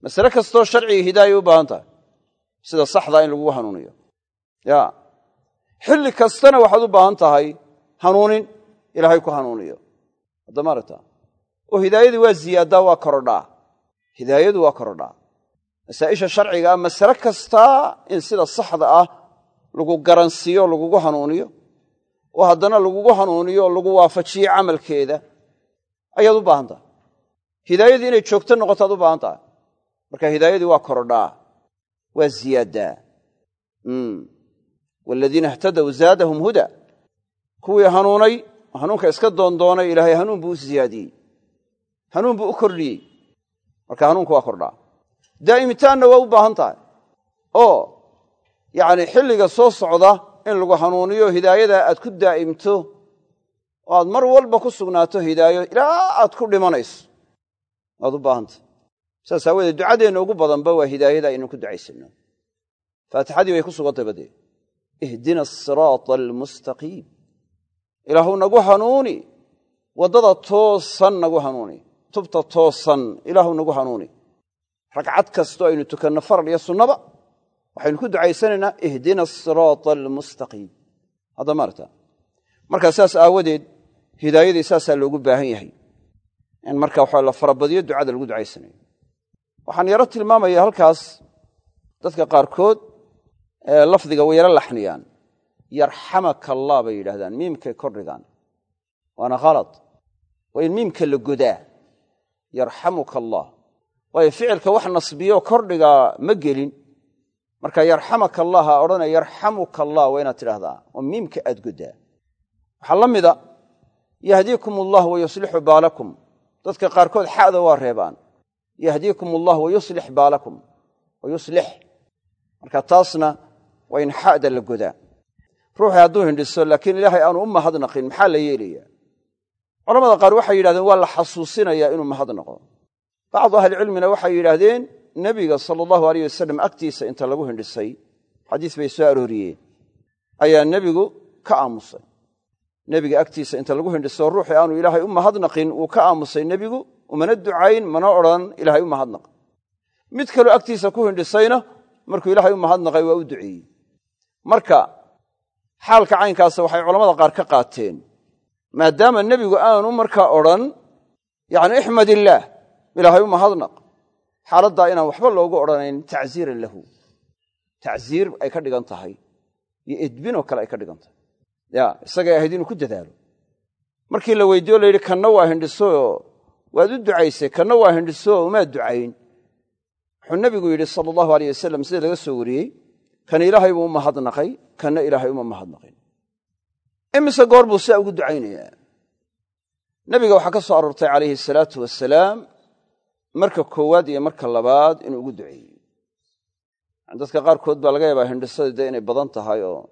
Masale kastoo sharciga hidaaya u baahan tahay sida saxdaa in lagugu hanuuniyo. Ya xilli kastana waxaad u baahan tahay hanuunin ilaahay ku hanuuniyo. Haddamaaragta oo hidaayadii waa ziyaaddaa waa korodhaa. Hidaayadu waa korodhaa. Masaa'isha sharciga ah masale kastaa in sida saxda ah lagu garansiiyo lagugu hanuuniyo oo haddana lagugu hanuuniyo oo lagu waafajiyo camalkeeda ayaad u baahan tahay. Hidaayadii inay joogto noqotaad u baahan tahay. Marka hidaayadii waa korodhaa waa ziyaaddaa waladiina ihtadaw zaadahum huda. Kuwii hanuunay hanuunka iska doondoonay ilaahay hanuun buu u siyaadiyey. Hanuun buu u kordhiyey. Marka hanuunku waa kordhaa daa'imitaanna waa u baahan tahay. Oo yacni xilliga soo socda in lagu hanuuniyo hidaayadaa aad ku daa'imto oo aad mar walba ku sugnaato hidaayo ilaa aad ku dhimanayso. Waad u baahantah saas aawoodee ducadeenna ugu badanba waa hidaayada aynu ku ducaysano faatixadii bay ku sugantay badee ihdina asiraata almustaqiim. Ilaahu nagu hanuuni. Waddada toosan nagu hanuuni. Tubta toosan ilaahu nagu hanuuni. Ragcad kastoo aynu tukanno faral iyo sunnaba waxaynu ku ducaysanaynaa ihdina asiraata almustaqiim hadda maarta markaa saas aawadeed hidaayadii saasaa loogu baahan yahay. In marka waxa la farabadiyo ducada lagu ducaysanayo waxaan yaro tilmaamaya halkaas dadka qaarkood lafdiga way yaro laxniyaan. Yarxamaka allah bay yidhahdaan miimkay kordhigaan. Waana khalad waa in miimka la godaa. Yarxamuka allah. Waayo ficilka wax nasbiyo kordhigaa ma gelin marka yarxamaka allah ha odhanaya yarxamuka allah waa inaad tidhaahdaa oo miimka aad godaa waxaa la mida yahdiikum allah wayuslixu baalakum. Dadka qaarkood xa'da waa reebaan. Yahdiikum allah wayuslix baalakum. Wayuslix marka taasna waa in xa'da la godaa. Ruuxii hadduu hindhiso laakiin ilaahay aanu u mahadnaqin maxaa la yeelayaa? Culamada qaar waxay yidhahdeen waa la xasuusinayaa inuu mahadnaqo. Bacdu ahlicilmina waxay yidhaahdeen nebiga sala allahu aleyh wasalam agtiisa inta lagu hindhisay xadiis bay soo arooriyeen ayaa nebigu ka aamusay. Nebiga agtiisa inta lagu hindhiso ruuxii aanu ilaahay u mahadnaqin uu ka aamusay nebigu umana ducayn mana odhan ilaahay u mahadnaq. Mid kaloo agtiisa ku hindhisayna markuu ilaahay u mahadnaqay waa u duceeyey. Marka xaalka caynkaasa waxay culamada qaar ka qaateen maadaama nebigu aanu markaa odhan yacni ixmad illaah ilaahay u mahadnaq xaaladdaa inaan waxba loogu odhanayn tacziiran lahu. Tacziir ay ka dhigan tahay iyo edbinoo kale ay ka dhigan tahay. Ya isagay ahayd inuu ku dadaalo. Markii la weydiiyo la yidhi kanna waa hindhisooo waad u ducaysay kanna waa hindhisooo umaad ducayn. Wuxuu nebigu yidhi sala allahu aleyh wasalam sida laga soo wariyey kan ilaahay buu u mahadnaqay kanna ilaahay uma mahadnaqin. Imise goor buu sidaa ugu ducaynayaa. Nebiga waxaa ka soo aroortay calayhi asalaatu wasalaam marka koowaad iyo marka labaad inuu ugu duceeyey. Dadka qaarkood baa laga yaabaa hindhisadii inay badan tahay oo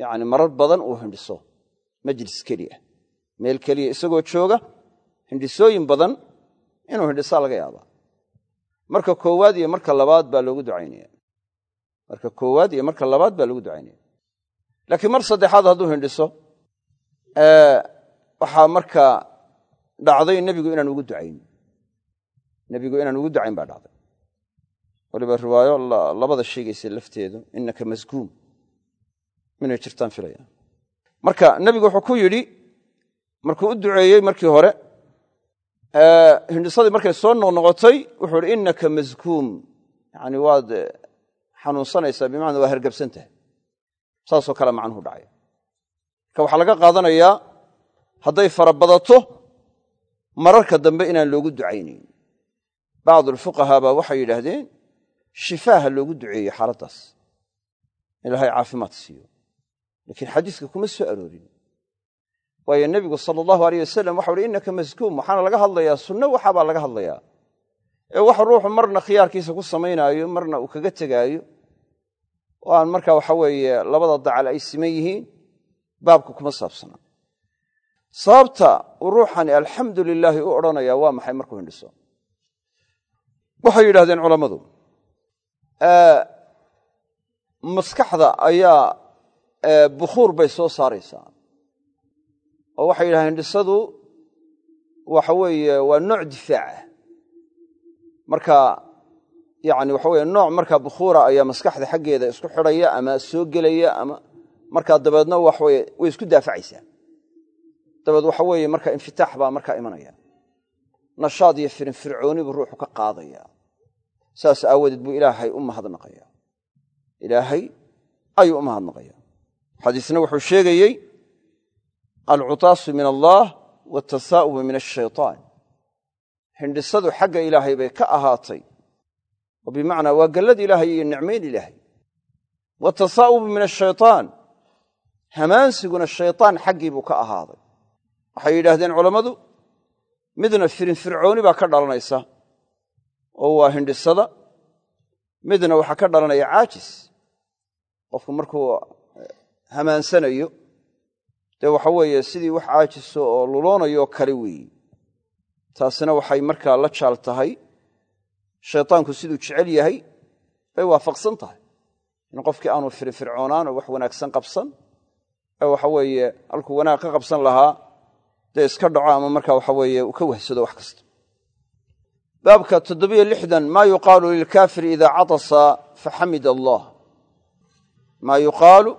yacni marar badan uu hindhiso majlis keliya meel keliya isagoo jooga hindhisooyin badan inuu hindhisaa laga yaabaa. Marka koowaad iyo marka labaad baa loogu ducaynaya marka koowaad iyo marka labaad baa loogu ducaynaya laakiin mar saddexaad hadduu hindhiso waxaa markaa dhacday nebigu inaan ugu ducayn nebigu inaan ugu ducayn baa dhacday. Waliba riwaayo labada sheegaysa lafteedu inaka maskuum. Inay jirtaan filaya marka nebigu wuxuu ku yidhi markuu u duceeyey markii hore hindhisadii markay soo noqnoqotay wuxuu ihi inaka maskuum. Yani waad xanuunsanaysaa bimacnaa waa hargabsan tahay. Saasoo kale macnuhu dhacay. Marka waxaa laga qaadanayaa hadday farabadato mararka dambe inaan loogu ducaynayn bacdulfuqahaa baa waxay yidhaahdeen shifaaha loogu duceeyey xaaladdaas ilaahay caafimaad siiyo. Laakiin xadiiska kuma soo aroorin. Waayo nebigu sala allahu aleyh wasalam waxau uhi innaka maskuum waxaana laga hadlayaa sunno waxaabaa laga hadlayaa. Ee wax ruuxu marna khiyaarkiisa ku samaynaayo marna uu kaga tegaayo. Aan marka waxa weeye labada dacal ay siman yihiin baabka kuma saabsana sababta uu ruuxani alxamdu lilaahi u odhanayaa waa maxay markuu hindhiso waxay yidhahdeen culammadu maskaxda ayaa bukhuur bay soo saaraysaa. Oo waxay yidhahdeen hindhisadu waxa weeye waa nooc difaaca marka yani waxa weye nooc markaa bukhuura ayaa maskaxda xaggeeda isku xidhaya ama soo gelaya ama markaa dabeedna waxweye way isku daafacaysaa. Dabeed waxa weeye marka infitaax baa markaa imanaya. Nashaad iyo firinfircooni ruuxu ka qaadaya saas aawadeed buu ilaahay u mahadnaqaya ilaahay ayuu u mahadnaqaya xadiisna wuxuu sheegayey alcutaasu min allah watasaa'ubu min ashaytaan hindhisadu xagga ilaahay bay ka ahaatay. Oo bimacnaa waa gallad ilaahay iyo nicmayn ilaahay. Watasaa'ubu min ashaytaan hamaansiguna shaytaan xaggii buu ka ahaaday. Waxay yidhaahdeen culammadu midna firinfircooni baa ka dhalanaysa oo waa hindhisada midna waxaa ka dhalanaya caajis. Qofku markuu hamaansanayo dee waxa weeye sidii wax caajiso oo luloonayo kale weeye. Taasina waxay markaa la jaal tahay. Shaytaanku siduu jecel yahay bay waafaqsan tahay. In qofkii aanu firinfircoonaan oo wax wanaagsan qabsan ee waxa weeye halkuu wanaag ka qabsan lahaa dee iska dhaco ama markaa waxa weeye uu ka wahsado wax kasta baabka toddobiyo lixdan maa yuqaalu lilkaafiri idaa catasa faxamid allah. Maa yuqaalu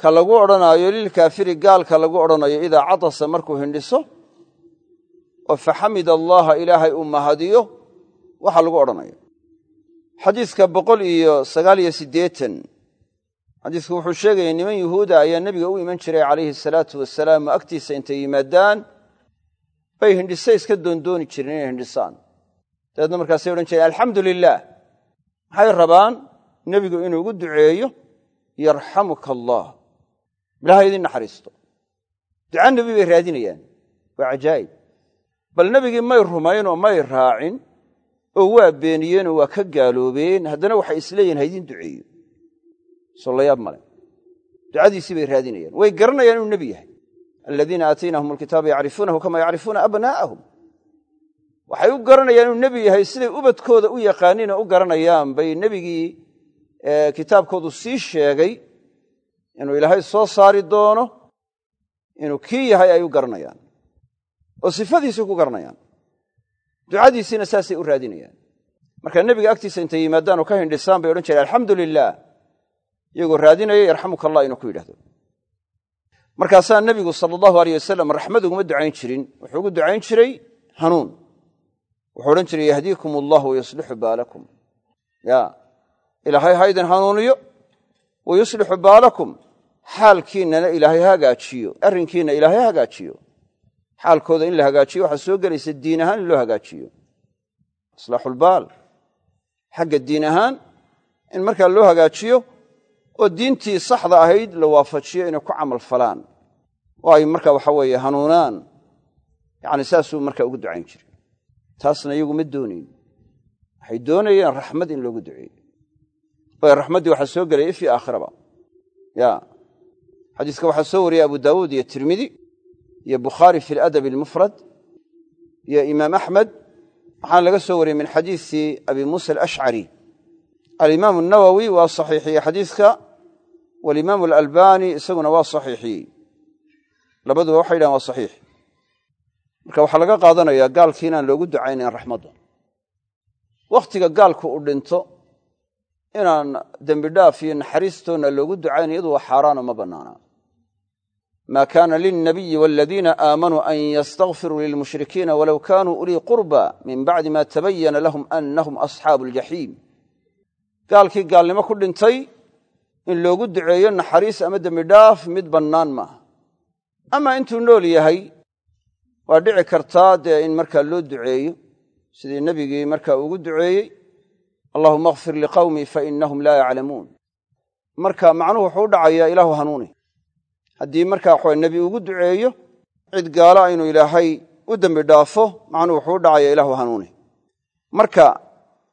ka lagu odhanaayo lilkaafiri gaalka lagu odhanayo idaa catasa markuu hindhiso oo faxamid allaha ilaahay uu mahadiyo waxa lagu odhanayo. Xadiiska boqol iyo sagaal iyo siddeetan xadiisku wuxuu sheegaya niman yuhuuda ayaa nebiga u iman jiray calayhi salaatu wasalaam oo agtiisa intay yimaadaan bay hindhise iska doondooni jireen inay hindhisaan dabeedna markaasay odhan jireen alxamdu lilaah maxay rabaan? Nebigu inuu ugu duceeyo yarxamuka allah ilahay idin naxariisto. Duca nebi bay raadinayaan. Waa cajaa'ib. Bal nebigii may rumayn oo may raacin oo waa beeniyeenoo waa ka gaaloobeen haddana waxay isleeyihin ha idiin duceeyo. Soo la yaab male. Ducadiisii bay raadinayaan. Way garanayaan inuu nebi yahay. Aladiina aataynahum alkitaaba yacrifuunahu kama yacrifuuna abnaa'ahum waxay u garanayaan inuu nebi yahay siday ubadkooda u yaqaaniin oo u garanayaan. Bay nebigii kitaabkoodu sii sheegay inuu ilaahay soo saari doono inuu kii yahay ay u garanayaan. Oo sifadiisii ku garanayaan. Ducadiisiina saasay u raadinayaan. Marka nebiga agtiisa intay yimaadaan oo ka hindhisaan bay odhan jireen alxamdu iyagoo raadinaya yarxamuka allah inuu ku yidhahdo. Markaasaa nebigu sala allahu aleyh wasalam raxmad uguma ducayn jirin. Wuxuu ugu ducayn jiray hanuun wuxuu odhan jiray yahdiikum allah wayuslixu baalakum. Ya ilaahay ha ydin hanuuniyo wa yuslixu baalakum. Xaalkiinnana ilaahay ha hagaajiyo arrinkiinna ilaahay ha hagaajiyo. Xaalkooda in la hagaajiyo waxaa soo gelaysa diin ahaan in loo hagaajiyo. Islaaxulbaal xagga diin ahaan in markaa loo hagaajiyo oo diintii saxda ahayd la waafajiyo inay ku camal falaan. Oo ay marka waxa weeye hanuunaan yacni saasuu markaa ugu ducayn jiray taasna iyagu ma doonayn waxay doonayeen raxmad in loogu duceeyo. Waayo raxmaddii waxaa soo gelaya ifii aakhiraba. Ya xadiiska waxaa soo wariyey abu daawuud iyo tirmidi iyo bukhaari fi ladabi almufrad iyo imaam axmed waxaana laga soo wariyey min xadiisi abi muusa alashcari alimaamu nawowi waa saxiixiyey xadiiska walimaamu alalbani isaguna waa saxiixiyey. Labaduba waxay yidhahan waa saxiix marka waxaa laga qaadanayaa gaalkii inaan loogu ducaynayn raxmadda. Wakhtiga gaalku uu dhinto inaan dembi dhaaf iyo naxariistoonna loogu ducaynayn iyadu waa xaaraano ma bannaana. Ma kana lilnabiyi waladiina aamanuu an yastakfiruu lilmushrikiina walow kanuu ulii qurba min bacdi ma tabayana lahum anahum asxaabu aljaxiim gaalkii gaalnimo ku dhintay in loogu duceeyo naxariis ama dembi dhaaf mid bannaan maaha. Ama intuu nool yahay waa dhici kartaa dee in markaa loo duceeyo sidii nebigii markaa ugu duceeyey allahuma akfir liqawmii fainahum laa yaclamuun. Marka macnuhu wuxuu u dhacayaa ilaahu hanuuni. Haddii markaa waxawe nebi ugu duceeyo cid gaala inuu ilaahay u dembi dhaafo macnuhu wuxuu dhacayaa ilaahu hanuuni. Marka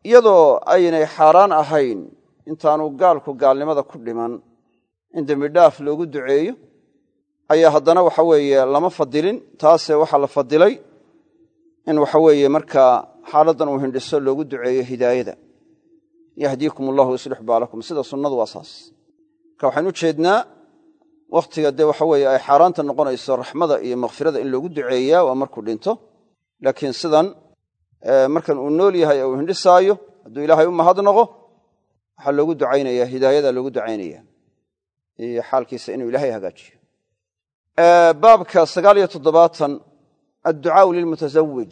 iyadoo aynay xaaraan ahayn intaanu gaalku gaalnimada ku dhiman in dembi dhaaf loogu duceeyo ayaa haddana waxa weeye lama fadilin taase waxaa la fadilay in waxa weeye markaa xaaladdan uu hindhiso loogu duceeyo hidaayada. Yahdiikum allahu yuslix baalakum. Sida sunnadu waa saas. Marka waxaynu ujeednaa wakhtiga dee waxa weeye ay xaaraanta noqonayso raxmada iyo makfirada in loogu duceeyaa waa markuu dhinto. Laakiin sidan markan uu nool yahay ee uu hindhisaayo hadduu ilaahay u mahadnaqo waxaa loogu ducaynaya hidaayada loogu ducaynaya iyo xaalkiisa inuu ilaahay hagaajiyo baabka sagaal iyo toddobaatan adducaau lilmutasawij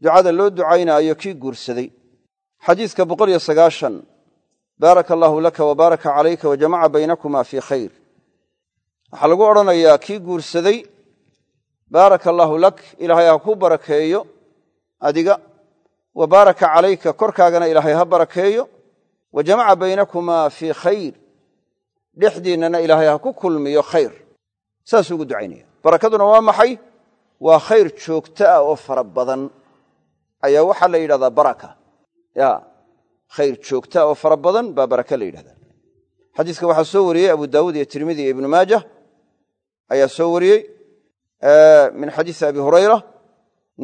ducada loo ducaynaayo kii guursaday. Xadiiska boqol iyo sagaashan baaraka allaahu laka wa baaraka calayka wa jamaca baynakuma fii khayr. Waxaa lagu odhanayaa kii guursaday baaraka allaahu lak ilaahay ha ku barakeeyo adiga. Wa baaraka calayka korkaagana ilaahay ha barakeeyo. Wa jamaca baynakumaa fii khayr. Dhexdiinnana ilaahay ha ku kulmiyo khayr saasuu ugu ducaynaya. Barakaduna waa maxay? Waa khayr joogto ah oo fara badan. Ayaa waxaa la yidhahdaa baraka. Ya khayr joogto ah oo fara badan baa baraka la yidhahdaa. Xadiiska waxaa soo wariyey abu daawuud iyo tirmidi iyo ibnu maajah ayaa soo wariyey min xadiisi abi hurayra.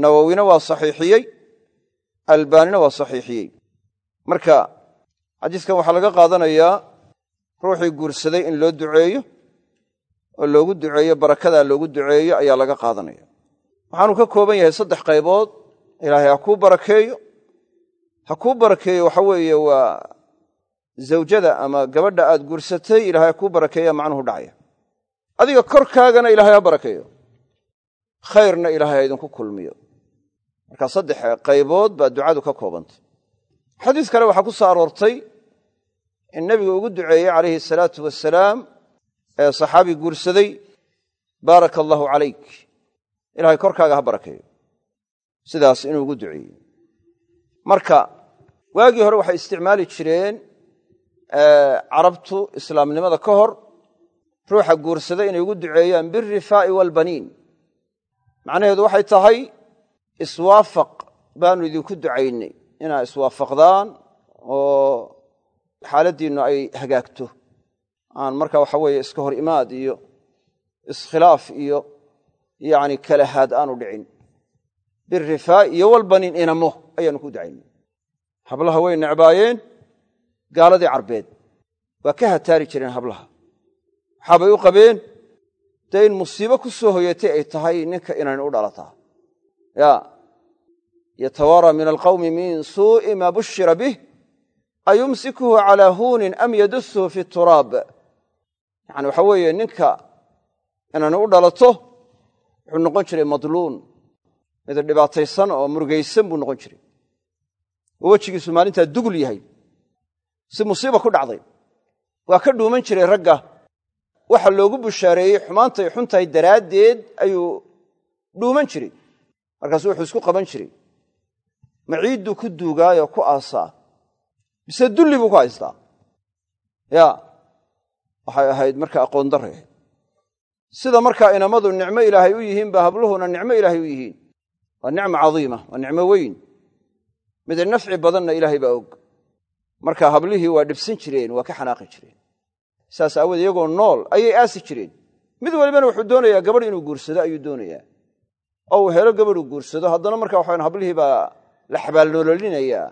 Nawowina waa saxiixiyey albaanina waa saxiixiyey. Marka xadiiskan waxaa laga qaadanayaa ruuxii guursaday in loo duceeyo oo loogu duceeyo barakadaa loogu duceeyo ayaa laga qaadanaya. Waxaanuu ka kooban yahay saddex qaybood. Ilaahay ha kuu barakeeyo. Ha kuu barakeeyo waxa weeye waa zawjada ama gabadha aad guursatay ilaahay kuu barakeeya macnuhu dhacaya. Adiga korkaagana ilaahay ha barakeeyo. Khayrna ilaahay ha idinku kulmiyo. Marka saddex qaybood baa ducadu ka koobantay. Xadiis kale waxaa ku soo aroortay in nebigu ugu duceeyey calayhi salaatu wasalaam ee saxaabi guursaday baaraka allaahu calayk. Ilahay korkaaga ha barakeeyo. Sidaas inuu ugu duceeyey. Marka waagii hore waxay isticmaali jireen carabtu islaamnimada ka hor ruuxa guursada inay ugu duceeyaan birifaa'i waalbaniin. Macnaheedu waxay tahay iswaafaq baanu idinku ducaynay. Inaa iswaafaqdaan oo xaaladdiinnu ay hagaagto aan marka waxa weeye iska hor imaad iyo iskhilaaf iyo yacni kalahaad aanu dhicin. Birifaa'i iyo walbaniin inamo ayaanu ku ducaynay hablaha way necbaayeen gaaladii carbeed. Waa ka hataari jireen hablaha. Waxaabay u qabeen dee in musiibo ku soo hoyatay ay tahay ninka inaynu u dhalataa. Ya yatawaara min alqawmi min suu'i maa bushira bih ayumsikuhu calaa huunin am yadusuhu fi turaab yani waxa weeye ninka inaynu u dhalato wuxuu noqon jiray madluun mid dhibaataysan oo murugaysan buu noqon jiray. Oo wejigiisu maalintaa dugul yahay. Si musiiba ku dhacday. Waa ka dhuuman jiray ragga. Waxa loogu bushaareeyey xumaantay xuntahay daraaddeed ayuu dhuuman jiray. Markaasuu wuxuu isku qaban jiray. Maciidduu ku duugaayoo ku aasaa. Mise dulli buu ku haystaa? Ya waxay ahayd marka aqoon darre. Sida markaa inamadu nicmo ilaahay u yihiin ba habluhuna nicmo ilaahay u yihiin. Waa nicmo cadiima waa nicmo weyn. Mid nafci badanna ilaahay baa og. Marka hablihii waa dhibsan jireen waa ka xanaaqi jireen. Saas aawood iyagoo nool ayay aasi jireen. Mid walibana wuxuu doonayaa gabadh inuu guursado ayuu doonayaa. Oo uu helo gabadhuu guursado haddana marka waxawan hablihii baa la xabaalnololinayaa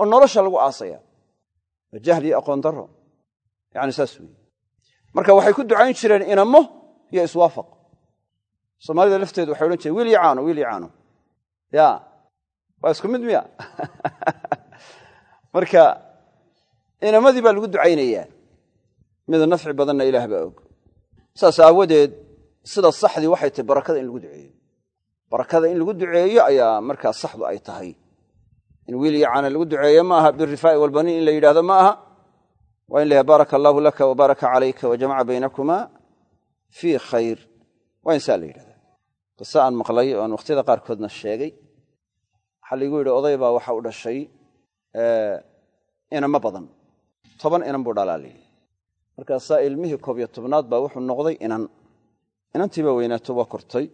oo nolosha lagu aasaya waa jahli aqoon darro yani saas weeye. Marka waxay ku ducayn jireen inamo iyo iswaafaq. Soomaalida lafteedu waxay odhan jireen wiil iyo caano wiil iyo caano. Ya waa isku mid miya? Marka inamadii baa lagu ducaynayaa. Mida nafci badanna ilaah baa og. Saas aawadeed sida saxdii waxay tahay barakada in lagu duceeyo. Barakada in lagu duceeyo ayaa markaa saxdu ay tahay. In wiil iyo caana lagu duceeyo ma aha birifaa'i walbaniin in la yidhahdo ma aha waa in la baaraka allaahu laka wa baaraka calayka wa jamaca baynakuma fii khayr waa in saa la yidhahda qise aan maqlay oo aan wakhtiyada qaarkoodna sheegay waxaa laigu yidhi oday baa waxa u dhashay inamo badan toban inan buu dhalaa layidhi markaasaa ilmihii koob iyo tobnaad baa wuxuu noqday inan inantii baa weynaato waa kortay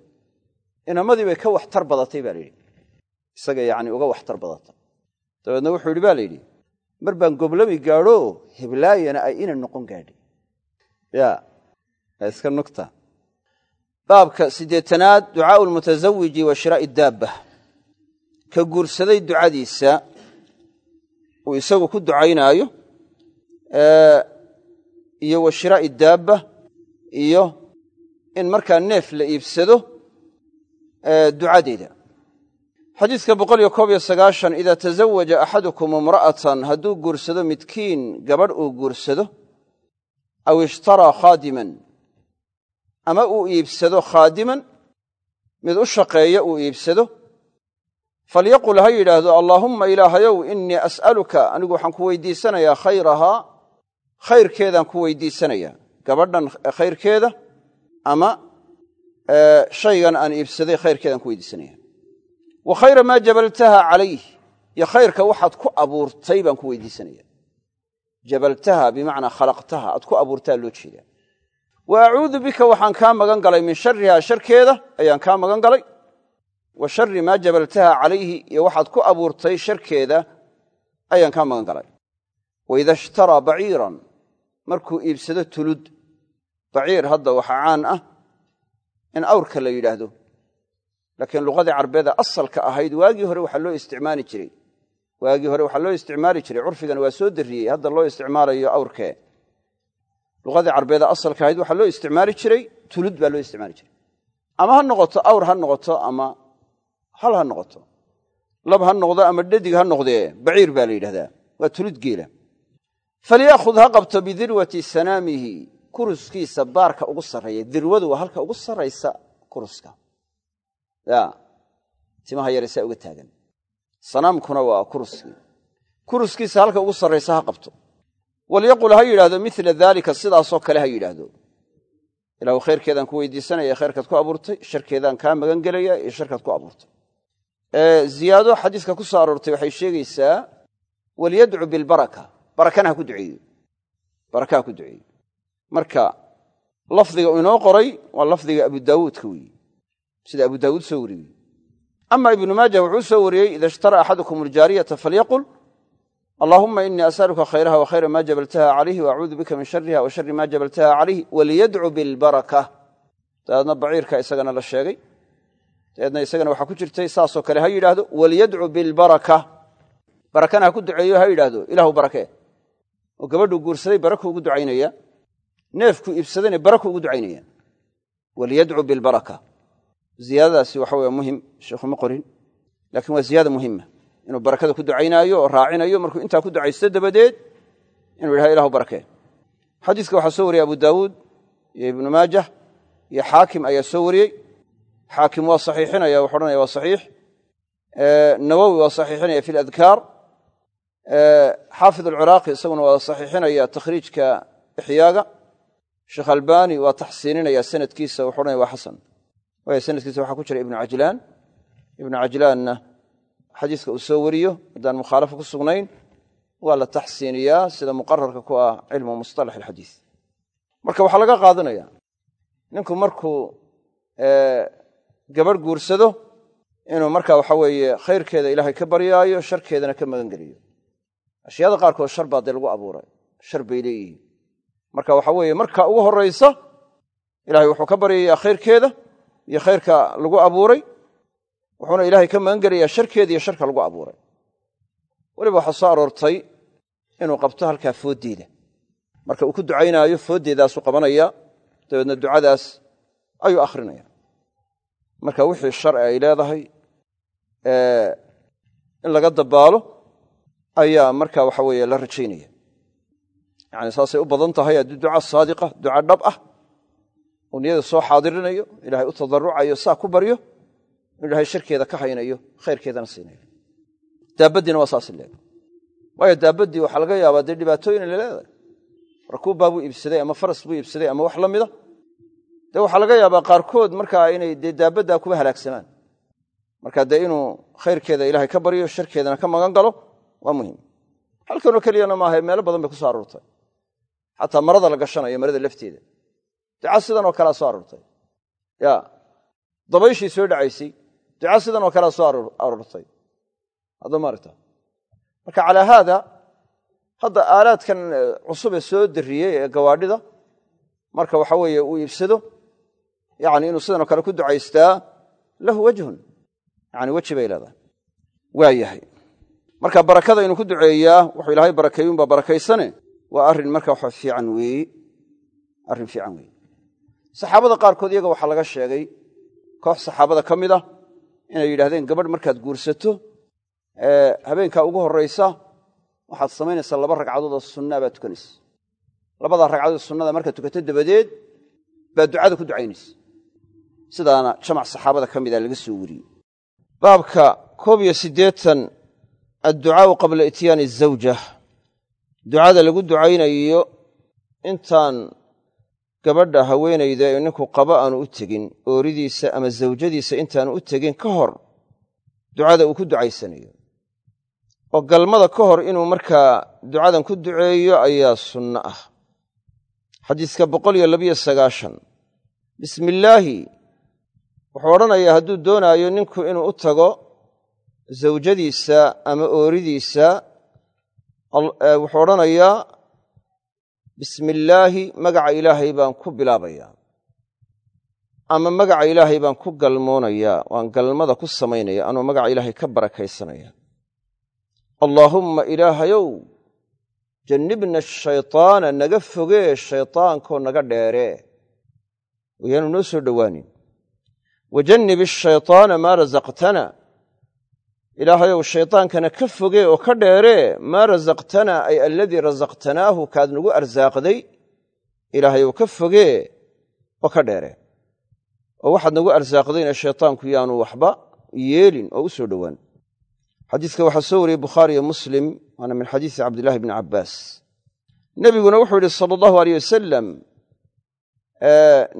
inamadii bay ka waxtar badatay baa layidhi isaga yacni uga waxtar badatay dabeedna wuxuu yidhi ba layidhi mar baan goblami gaadho heblaayana ay ina noqon gaadhay ya iska nugta. Baabka siddeetanaad ducaau lmutasawiji wa shiraa'i daabba. Ka guursaday ducadiisa uu isagu ku ducaynaayo iyo wa shiraa'i daabba iyo in markaa neef la iibsado ducadeeda xadiiska boqol iyo koob iyo sagaashan idaa tasawaja axadukum imra'atan hadduu guursado midkiin gabadh uu guursado aw ishtaraa khaadiman ama uu iibsado khaadiman mid u shaqeeya uu iibsado falyaqul ha yidhaahdo allaahumma ilaahayow innii as'aluka anigu waxaan ku weydiisanayaa khayrahaa khayrkeedaan ku weydiisanayaa. Gabadhan khayrkeeda ama shaygan aan iibsaday khayrkeedaan ku weydiisanaya wa khayra maa jabaltaha calayh iyo khayrka waxaad ku abuurtay baan ku weydiisanaya jabaltaha bimacnaa khalaqtaha aad ku abuurtaa loo jeedaa. Wa acuudu bika waxaan kaa magan galay min sharihaa sharkeeda ayaan kaa magan galay. Wa shari maa jabaltaha calayhi iyo waxaad ku abuurtay sharkeeda ayaan kaa magan galay. Waida ishtaraa baciiran markuu iibsado tulud. Baciir hadda waxaa caan ah in awrka la yidhaahdo laakiin luqadii carbeeda asalka ahayd waagii hore waxaa loo isticmaali jiray. Waagii hore waxaa loo isticmaali jiray. Curfigan waa soo darriyey. Hadda loo isticmaalayo awrkee. Luqadii carbeeda asalka ahayd waxaa loo isticmaali jiray. Tulud baa loo isticmaali jiray. Ama ha noqoto awr ha noqoto ama hal ha noqoto. Lab ha noqdo ama dhadig ha noqdee baciir baa la yidhahdaa. Waa tulud geela. Falyaakhud ha qabto bidirwati sanaamihi. Kuruskiisa baarka ugu sarreeya. Dirwadu waa halka ugu sarraysa kuruska ya. Timaha yare saa uga taagan. Sanaamkuna waa kuruskii kuruskiisa halka ugu sarraysa ha qabto. Walyaqul ha yidhaahdo mila daalika sidaasoo kale ha yidhaahdo. Ilahu khayrkeedaan ku weydiisanaya khayrkaad ku abuurtay sharkeedaan kaa magan gelaya iyo sharkaad ku abuurtay. Ziyaado xadiiska ku soo aroortay waxay sheegaysaa walyadcu bilbaraka. Barakana ha ku duceeyo. Baraka ha ku duceeyo. Marka lafdiga inoo qoray waa lafdiga abu daawuudka weeye sida abu daawuud soo wariyey. Ama ibnu maaja wuxuu soo wariyey ida ishtara axadukum aljaariyata falyaqul. Allahuma inii asaluka khayraha wa khayra ma jabaltaha calayhi waacuudu bika min shariha wa shari ma jabaltaha calayhi walyadcu bilbaraka. Dabeedna baciirka isagana la sheegay. Dabeedna isagana waxaa ku jirtay saasoo kale ha yidhaahdo walyadcu bilbaraka. Barakana ha ku duceeyo ha yidhaahdo ilahu barakee oo gabadhuu guursaday baraku ugu ducaynaya. Neefkuu iibsadayna baraku ugu ducaynaya. Walyadcu bilbaraka ziyaadadaasi waxa weye muhiim sheikhu ma qorin laakiin waa ziyaada muhima inuu barakada ku ducaynaayo oo raacinayo markuu intaa ku ducaysto dabadeed inuu yidhahdo ilahu barakee xadiiska waxaa soo wariyey abu daawuud iyo ibnu maajah iyo xaakim ayaa soo wariyey. Xaakim waa saxiixinaya wuxu odhanaya waa saxiix. Nawowi waa saxiixinaya fi ladkaar xaafid alciraaqi isaguna waa saxiixinaya takhriijka ixyaaga. Sheekh albani waa taxsiininaya sanadkiisa wuxu odhanaya waa xasan waayo sanadkiisa waxaa ku jira ibnu cajlaan ibnu cajlaanna xadiiska uu soo wariyo haddaan mukhaalafo ku sugnayn waa la taxsiiniyaa sida muqararka ku ah cilmu musطalax alxadiis marka waxaa laga qaadanaya ninku markuu gabadh guursado inuu marka waxa weeye khayrkeeda ilaahay ka baryaayo sharkeedana ka magan geliyo ashyaada qaarkood shar baa dee lagu abuuray shar bay leeyihiin. Marka waxa weeye marka ugu horraysa ilahay wuxuu ka baryayaa khayrkeeda iyo khayrka lagu abuuray wuxuuna ilaahay ka magan gelayaa sharkeeda iyo sharka lagu abuuray. Weliba waxaa soo aroortay inuu qabto halkaa fooddeeda marka uu ku ducaynaayo fooddeedaasuu qabanaya dabeedna ducadaas ayuu akhrinaya. Marka wixii sharci ay leedahay in laga dabaalo ayaa marka waxa weeye la rajaynaya. Yani saasay u badan tahay haddii duca saadiqa duca dhab ah uu niyada soo xaadirinayo ilaahay u tadarucayo saa ku baryo inu ilahay sharkeeda ka haynayo khayrkeedana siinayo. Daabaddiina waa saas leedahay. Waayo daabaddii waxaa laga yaabaa dee dhibaatooyin la leedahay. Rakuubbaa buu iibsaday ama faras buu iibsaday ama wax la mida. Dee waxaa laga yaabaa qaarkood markaa inay dee daabaddaa kuba halaagsamaan marka dee inuu khayrkeeda ilaahay ka baryo sharkeedana ka magan galo waa muhiim halkanoo keliyana maaha meelo badan bay ku soo aroortay xataa marada la gashanayo marada lafteeda duca sidanoo kalea soo aroortay ya. Dabayshii soo dhacaysay. Duca sidanoo kalea soo aroortay hadda maaragta marka calaa haada hadda aalaadkan cusubee soo darriyey ee gawaadhida marka waxa weeye uu iibsado yani inuu sidanoo kale ku ducaystaa lahu wejhun yani weji bay leedahay. Waa marka barakada inuu ku duceeyaa wuxuu ilaahay barakeeyunbaa barakaysane? Waa arrin marka waxa fiican weeye arrin fiican weeye saxaabada qaarkood iyaga waxaa laga sheegay koox saxaabada ka mid ah inay yidhahdeen gabadh markaad guursato habeenkaa ugu horraysa waxaad samaynaysaa laba ragcadood oo sunnaa baad tukanaysa. Labadaa ragcadood sunnada markaad tukato dabadeed baad ducada ku ducaynaysa. Sidaana jamac saxaabada ka mida laga soo wariyey. Baabka koob iyo siddeetan adducaau qabla ityaani azawja ducada lagu ducaynayo intaan gabadha haweenayda ee ninku qaba aanu u tegin ooridiisa ama zawjadiisa intaanu u tegin ka hor ducada uu ku ducaysanayo oo galmada ka hor inuu markaa ducadan ku duceeyo ayaa sunno ah. Xadiiska boqol iyo labiyo sagaashan. Bismi illaahi wuxuu odhanayaa hadduu doonaayo ninku inuu u tago zawjadiisa ama ooridiisa wuxuu odhanayaa bismi illaahi magaca ilaahay baan ku bilaabayaa. Ama magaca ilaahay baan ku galmoonayaa waan galmada ku samaynaya anuu magaca ilaahay ka barakaysanaya allaahumma ilaahayow jannibna ashaytaana naga fogee shaytaankoo naga dheeree wayaanu noo soo dhowaanin. Wajannib ashaytaana maa rasaqtana ilaahayow shaydaankana ka fogee oo ka dheeree maa rasaqtanaa ay aladii rasaqtanaahu kaad nagu arsaaqday? Ilaahayow ka fogee oo ka dheeree oo waxaad nagu arsaaqdayna shaytaanku yaanu waxba yeelin oo u soo dhowaan. Xadiiska waxaa soo wariyey bukhaariyo muslim waana min xadiisi cabdillahi bni cabbaas. Nebiguna wuxuu yidhi sala allahu aleyh wasalam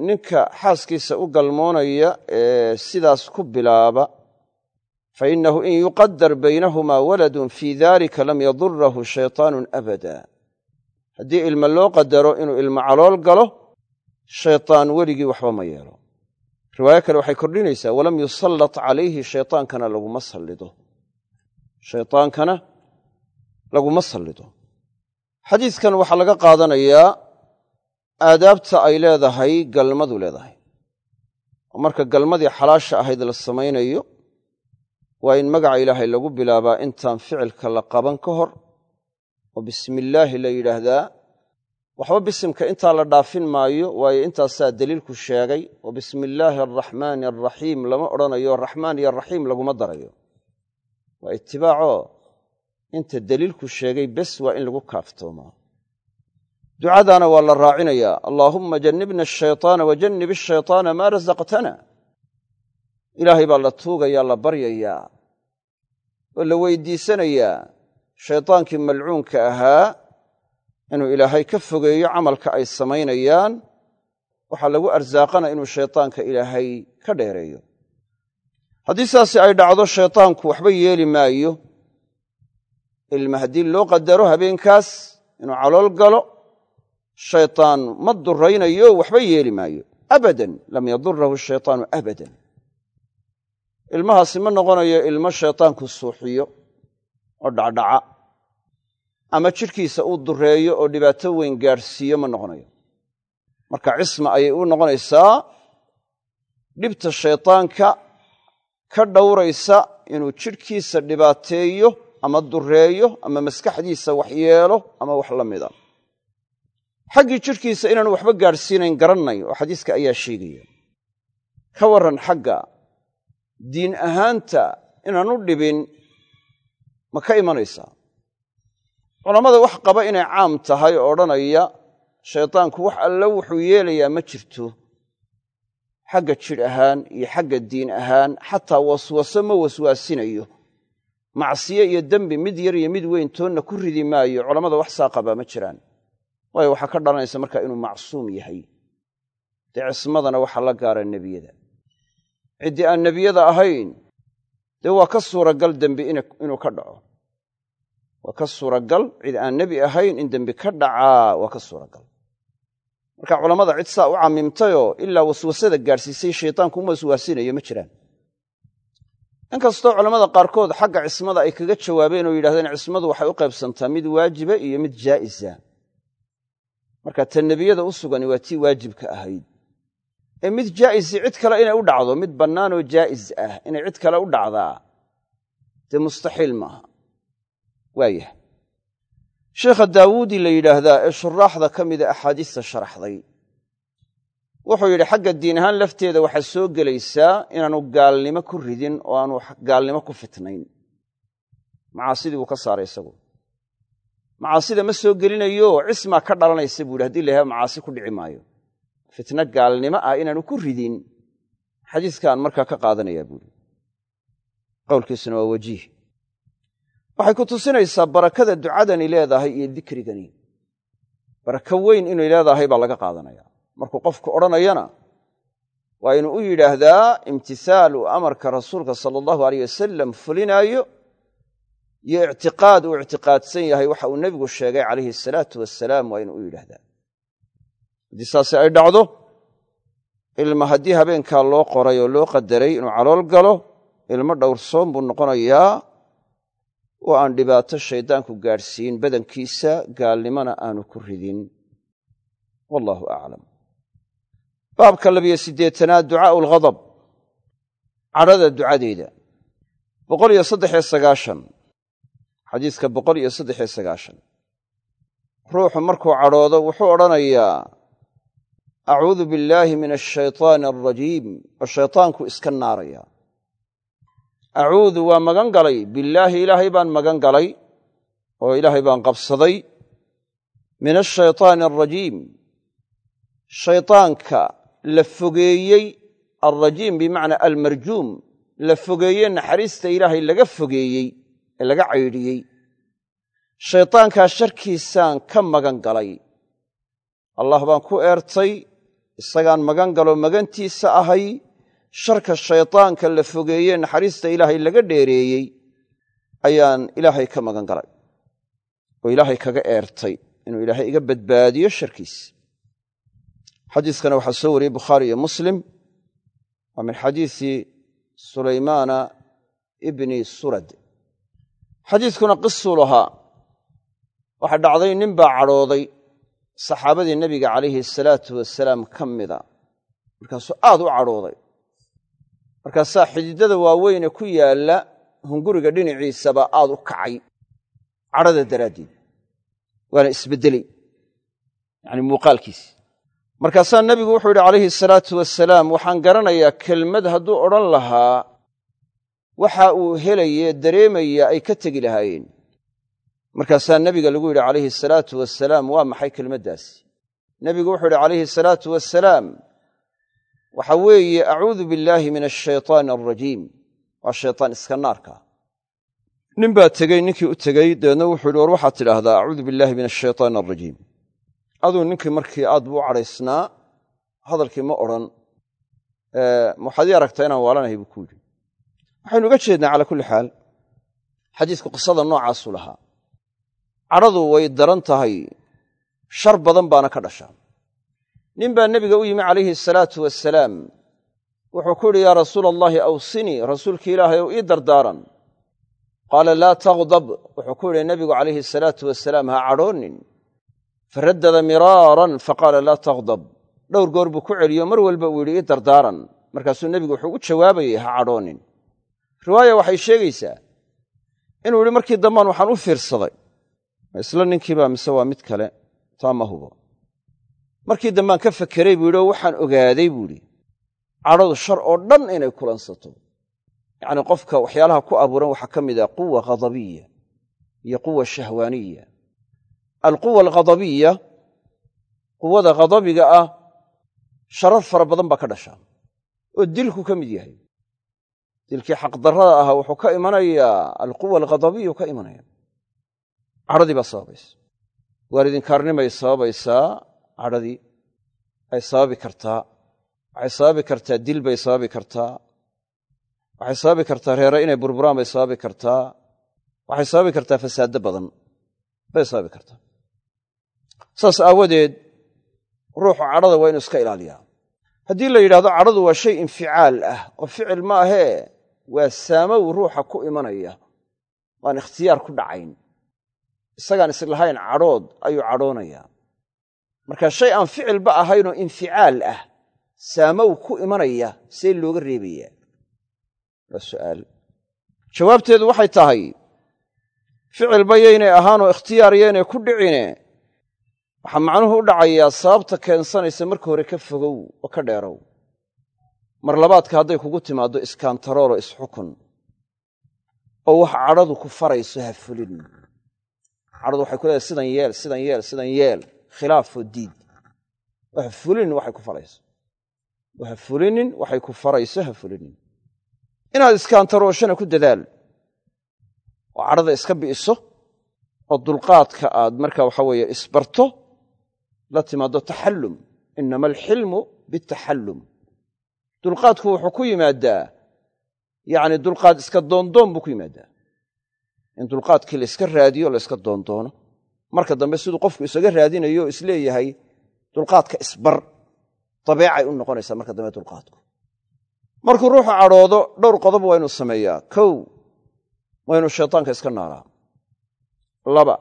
ninka xaaskiisa u galmoonaya ee sidaas ku bilaaba fa innahu in yuqadar baynahumaa waladun fii dalika lam yadurahu shaytaanun abada haddii ilma loo qadaro inuu ilmo calool galo shaytaan weligii waxba ma yeelo riwaayo kale waxay kordhinaysaa walam yusallat calayhi shaytaankana laguma sallido shaytaankana laguma sallido xadiidkan waxaa laga qaadanayaa aadaabta ay leedahay galmadu leedahay oo marka galmadii xalaasha ahayd la samaynayo waa in magaca ilaahay lagu bilaabaa intaan ficilka la qaban ka hor oo bismillaahi la yidhaahdaa waxba bisimka intaa la dhaafin maayo waayo intaasaa deliilku sheegay oo bismillaahi araxmaani araxiim lama odhanayo raxmaan iyo raxiim laguma darayo. Waa itibaacoo inta deliilku sheegay bes waa in lagu kaaftoomaa ducadaana waa la raacinayaa. Allaahumma jannibna ashaytaana wa jannib ashaytaana maa rasaqtana ilaahay baa la tuugayaa la baryayaa oo la weydiisanayaa. Shaydaankii malcuunka ahaa inuu ilaahay ka fogeeyo camalka ay samaynayaan waxaa lagu arsaaqana inuu shaydaanka ilaahay ka dheereeyo. Haddii saasi ay dhacdo shaydaanku waxba yeeli maayo. Ilma haddii loo qadaro habeenkaas inuu calool galo shaydaan ma duraynayo waxba yeeli maayo. Abadan lam yadurahu shaytaanu abadan ilmahaasi ma noqonayo ilmo shaydaanku suuxiyo oo dhacdhaca ama jidhkiisa uu dureeyo oo dhibaato weyn gaadhsiiyo ma noqonayo. Marka cisma ayay u noqonaysaa dhibta shaydaanka ka dhowraysa inuu jidhkiisa dhibaateeyo ama dureeyo ama maskaxdiisa wax yeelo ama wax la mida. Xaggii jidhkiisa inaanu waxba gaadhsiinayn garannay oo xadiiska ayaa sheegaya. Ka warran xagga diin ahaanta inaanu dhibin ma ka imanaysaa culammada wax qaba inay caam tahay oo odhanaya shaydaanku wax alle wuxuu yeelayaa ma jirto. Xagga jidh ahaan iyo xagga diin ahaan xataa waswaso ma waswaasinayo. Macsiye iyo dembi mid yar iyo mid weyn toonna ku ridi maayo culammada wax saa qabaa ma jiraan. Waayo waxaa ka dhalanaysa markaa inuu macsuum yahay. Dee cismadana waxaa la gaara nebiyada ciddii aan nebiyada ahayn dee waa ka suuragal dembi inuu ka dhaco. Waa ka suuragal cid aan nebi ahayn in dembi ka dhacaa waa ka suuragal. Marka culammada cid saa u camimtayoo ilaa waswasada gaadhsiisay shaytaanku uma waswaasinayo ma jiraan. Inkastoo culammada qaarkood xagga cismada ay kaga jawaabeen oo yidhahdeen cismadu waxay u qaybsantaa mid waajiba iyo mid jaa'isa. Marka ta nebiyada u sugani waa tii waajibka ahayd ee mid jaa'isi cid kale inay u dhacdo mid bannaanoo jaa'is ah inay cid kale u dhacdaa dee mustaxiil maaha. Waayah sheekha daawuudi la yidhaahdaa ee shuraaxda ka mida axaadiista sharaxday. Wuxuu yidhi xagga diin ahaan lafteeda waxaa soo gelaysaa inaanu gaalnimo ku ridin oo aanu gaalnimo ku fitnayn. Macaasidii buu ka saaray isagu. Macaasida ma soo gelinayo cismaa ka dhalanaysa buu yidhi haddii la yahaa macaasi ku dhici maayo fitno gaalnimo ah inaanu ku ridin. Xadiiskaan markaa ka qaadanayaa buuhi qowlkiisuna waa wajiih. Waxay ku tusinaysaa barakada ducadani leedahay iyo dikrigani. Barako weyn inay leedahay baa laga qaadanaya. Markuu qofku odhanayana waa inuu u yidhaahdaa imtisaalu amarka rasuulka sala allahu aleyh wasalam fulinaayo iyo ictiqaad uu ictiqaadsan yahay waxa uu nebigu sheegay calayhi asalaatu wasalaam waa inuu u yidhaahdaa haddii saase ay dhacdo ilma haddii habeenkaa loo qoray oo loo qadaray inuu calool galo ilmo dhowrsoon buu noqonayaa. Oo aan dhibaato shayddaanku gaadhsiin badankiisa gaalnimona aanu ku ridin. Wallahu aclam. Baabka labiyo siddeetanaad ducaa'u alghadab cadhada ducadeeda. Boqol iyo saddexiyo sagaashan. Xadiiska boqol iyo saddexiyo sagaashan. Ruuxu markuu cadhoodo wuxuu odhanayaa acuudu billaahi min ashaytaani alrajiim oo shaytaanku iska naaraya. Acuudu waa magan galay. Billaahi ilaahay baan magan galay oo ilaahay baan qabsaday. Min ashaytaani alrajiim shaytaanka la fogeeyey alrajiim bimacnaa almarjuum la fogeeye naxariista ilaahay laga fogeeyey ee laga caydhiyey shaytaankaa sharkiisaan ka magan galay. Allah baan ku eertay isagaan magan galo magantiisa ahay sharka shaytaanka la fogeeye naxariista ilaahay laga dheereeyey ayaan ilaahay ka magan galay. Oo ilaahay kaga eertay inuu ilaahay iga badbaadiyo sharkiisa xadiiskana waxaa soo wariyey bukhaari iyo muslim. Waa min xadiisi sulaymaana ibni surad. Xadiiskuna qisuu lahaa. Waxaa dhacday nin baa cadhooday saxaabadii nebiga calayhi salaatu wasalaam ka mida. Markaasuu aad u cadhooday. Markaasaa xididada waaweyne ku yaalla hunguriga dhinaciisaba aad u kacay. Cadhada daraaddeed. Waana isbeddeley yacni muuqaalkiisi markaasaa nebigu wuxuu yidhi calayhi salaatu wasalaam waxaan garanayaa kelmad hadduu odhan lahaa. Waxa uu helaye dareemaya ay ka tegi lahaayeen markaasaa nebiga lagu yidhi calayhi salaatu wasalaam waa maxay kelmaddaasi nebigu wuxuu yidhi calayhi salaatu wasalaam waxa weeye acuudu billaahi min ashaytaani alrajiim waa shaytaan iska naarka. Nin baa tegey ninkii u tegey dabeedna wuxuu yidhi war waxaad tidhaahdaa acuudu billaahi min ashaytaani alrajiim aduu ninkii markii aad buu cadhaysnaa hadalkii ma odhan waxaad ii aragtaa inaan waalanahay buu ku yidhi. Waxaynu uga jeednaa calaa kulli xaal xadiisku qisada noocaasuu lahaa cadhadu way daran tahay. Shar badan baana ka dhashaa nin baa nebiga u yimi calayhi asalaatu wasalaam wuxuu ku yidhi yaa rasuula allaahi awsinii rasuulki ilaahay ow ii dardaaran qaala laa tagdab wuxuu ku yidhi nebigu calayhi asalaatu wasalaam ha cadhoonin. Faraddada miraaran. Faqaala laa tagdab dhowr goor buu ku celiyo mar walba uu yidhi ii dardaaran. Markaasuu nebigu wuxuu u jawaabayay ha cadhoonin. Riwaaya waxay sheegaysaa inuu yidhi markii dambaan waxaan u fiirsaday isla ninkiibaa mise waa mid kale taa ma hubo. Markii dambaan ka fakeray buu yidhi oo waxaan ogaaday buu yidhi. Cadhadu shar oo dhan inay kulansato. Yacnii qofka waxyaalaha ku abuuran waxaa ka mid ah quwa ghadabiya iyo quwa shahwaaniya alquwa alghadabiya quwada ghadabiga ah sharar fara badan baa ka dhasha oo dilku ka mid yahay. Dilkii xaqdarrada ahaa wuxuu ka imanayaa alquwa alghadabiyu ka imanaya cadhadii baa sababaysa waalidinkaarnimay sababaysaa cadhadii ay sababi kartaa waxay sababi kartaa dil bay sababi kartaa waxay sababi kartaa reere inay burburaan bay sababi kartaa waxay sababi kartaa fasaado badan bay sababi kartaa saas aawadeed ruuxu cadhada waa inuu iska ilaaliyaa. Haddii la yidhahdo cadhadu waa shay inficaal ah oo ficil ma ahee waa saamow ruuxa ku imanaya waan ikhtiyaar ku dhacayn isagaan islahayn cadhood ayuu cadhoonayaa marka shay aan ficilba ahaynoo inficaal ah saamow ku imanaya see looga reebayaa waa su'aal. Jawaabteedu waxay tahay ficilba yaynay ahaanoo ikhtiyaar yaynay ku dhicine. Waxaa macnuhu u dhacayaa sababta keensanaysa marka hore ka fogow oo ka dheerow. Mar labaadka hadday kugu timaaddo iskantarooro isxukun oo wax cadhadu ku farayso ha fulin cadhadu waxay ku leedahay sidan yeel sidan yeel sidan yeel. Khilaafoo diid. Ha fulinin waxay ku farayso ha fulinin waxay ku farayso ha fulinin. Inaad iskantarooshana ku dadaal. Oo cadhada iska bi'iso oo dulqaadka aad marka waxa weeye isbarto la timaaddo taxallum. Inama alxilmu bitaxallum. Dulqaadku wuxuu ku yimaadaa yacni dulqaad iska doondoon buu ku yimaadaa in dulqaadkii layska raadiyo layska doondoono. Marka dambe siduu qofku isaga raadinayo o is leeyahay dulqaadka isbar dabeecay u noqonaysaa marka dambe dulqaadku. Markuu ruuxu cadhoodo dhowr qodob waa inuu sameeyaa. Kow waa inuu shaytaanka iska naaraa laba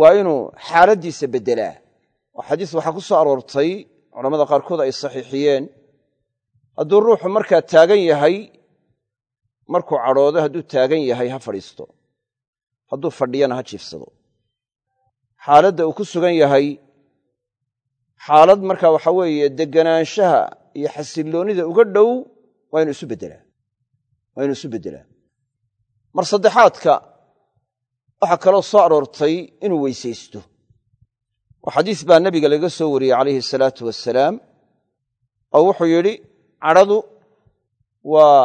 waa inuu xaaladdiisa beddelaa. Oo xadiis waxaa ku soo aroortay culamada qaarkood ay saxiixiyeen. Hadduu ruuxu markaa taagan yahay markuu cadhoodo hadduu taagan yahay ha fadhiisto. Hadduu fadhiyana ha jiifsado. Xaaladda uu ku sugan yahay xaalad marka waxa weeye degganaanshaha iyo xasilloonnida uga dhow waa inuu isu beddelaa. Waa inuu isu beddelaa. Mar saddexaadka waxaa kaloo soo aroortay inuu weysaysto. Oo xadiis baa nebiga laga soo wariyey calayhi asalaatu wasalaam oo wuxuu yidhi cadhadu waa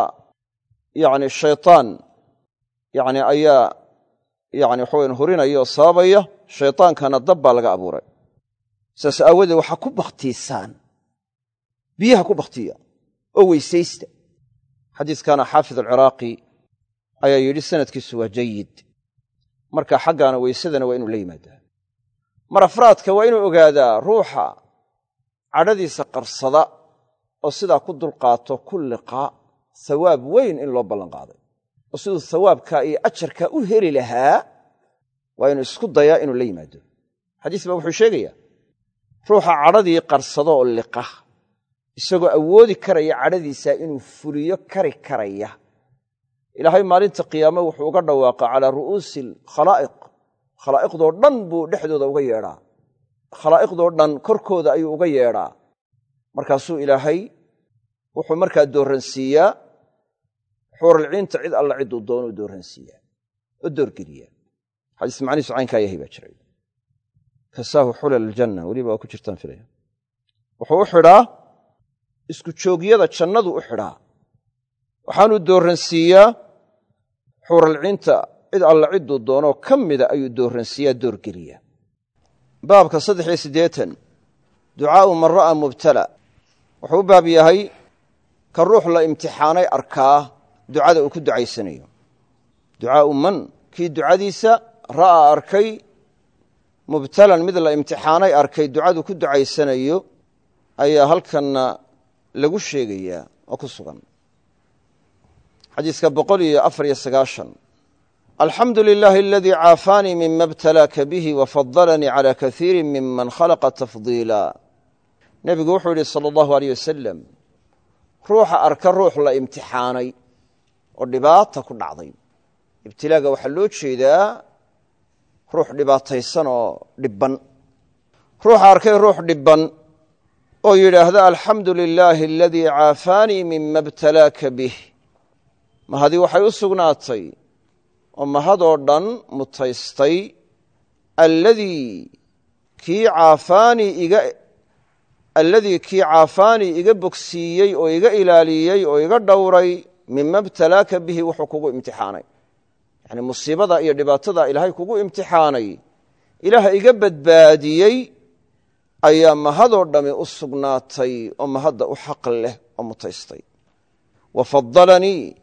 yacni shaytaan yacni ayaa yacni waxa weyan hurinaya oo sababaya shaytaankana dab baa laga abuuray. Saas aawadeed waxaa ku bakhtiisaan. Biyaha ku bakhtiya oo weysaysta. Xadiiskana xaafid alciraaqi ayaa yidhi sanadkiisu waa jayid marka xaggaana weysadana waa inuu la yimaadaa. Mar afraadka waa inuu ogaadaa ruuxa cadhadiisa qarsada oo sidaa ku dulqaato ku liqa hawaab weyn in loo ballanqaaday oo siduu hawaabkaa iyo ajarkaa u heli lahaa waa inuu isku dayaa inuu la yimaado. Xadiis baa wuxuu sheegayaa ruuxa cadhadii qarsada oo liqa isagoo awoodi karaya cadhadiisaa inuu fuliyo kari karaya. Ilaahay maalinta qiyaame wuxuu uga dhawaaqa calaa ru'uusi alkhalaa'iq khalaa'iqdoo dhan buu dhexdooda uga yeedhaa. Khalaa'iqdoo dhan korkooda ayuu uga yeedhaa. Markaasuu ilaahay wuxuu markaa doorransiiyaa xuuralciinta cid alla cidduu doonuu doorransiiyaa oo doorgeliyaa. Xadiis macnihiisu caynkaa yahay baa jiray. Kasaahu xulal aljanna weliba waa ku jirtaan filaya wuxuu u xidhaa isku joogyada jannadu u xidhaa. Waxaanuu doorransiiyaa xuuralciinta cid alla cidduu doonoo ka mida ayuu doorransiiyaa doorgeliyaa. Baabka saddex iyo siddeetan ducaa'u man ra'a mubtala. Wuxuu u baab yahay ka ruux la imtixaanay arkaa ducada uu ku ducaysanayo. Ducaa'u man kii ducadiisa ra'aa arkay mubtalan mid la imtixaanay arkay ducadu ku ducaysanayo ayaa halkanna lagu sheegayaa oo ku sugan. Xadiiska boqol iyo afar iyo sagaashan. Alxamdu lilaahi aladii caafaanii mima btalaaka bihi wafadalanii cala kaiiri miman khalaqa tafdiila. Nebigu wuxuu yidhi sala allahu aleyh ruuxa arka ruux la imtixaanay oo dhibaata ku dhacday. Ibtilaaga waxaa loo jeedaa ruux dhibaataysan oo dhibban. Ruuxa arkay ruux dhibban oo yidhaahda alxamdu lilaahi aladii caafaanii mima btalaaka bih. Mahadii waxay u sugnaatay oo mahadoo dhan mutaystay alladii kii caafaanii iga alladii kii caafaanii iga bogsiiyey oo iga ilaaliyey oo iga dhowray mima btalaaka bihi wuxuu kugu imtixaanay. Yacni musiibada iyo dhibaatada ilaahay kugu imtixaanay. Ilaaha iga badbaadiyey ayaa mahadoo dhami u sugnaatay oo mahadda u xaq leh oo mutaystay. Wa fadalanii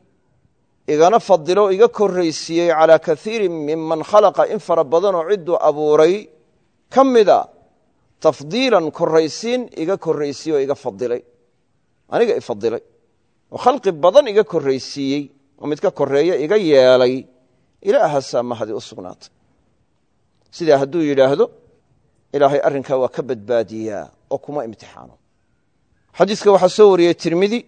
igana fadilo iga korraysiiyey calaa kaiirin miman khalaqa in fara badanoo cidduu abuuray. Ka mida tafdiilan korraysiin iga korraysiiye oo iga fadilay. Aniga i fadilay. Oo khalqi badan iga korraysiiyey oo mid ka korreeya iga yeelay. Ilaahaasaa mahadi u sugnaatay. Sidaa hadduu yidhaahdo ilaahay arrinkaa waa ka badbaadiyaa oo kuma imtixaano. Xadiiska waxaa soo wariyey tirmidi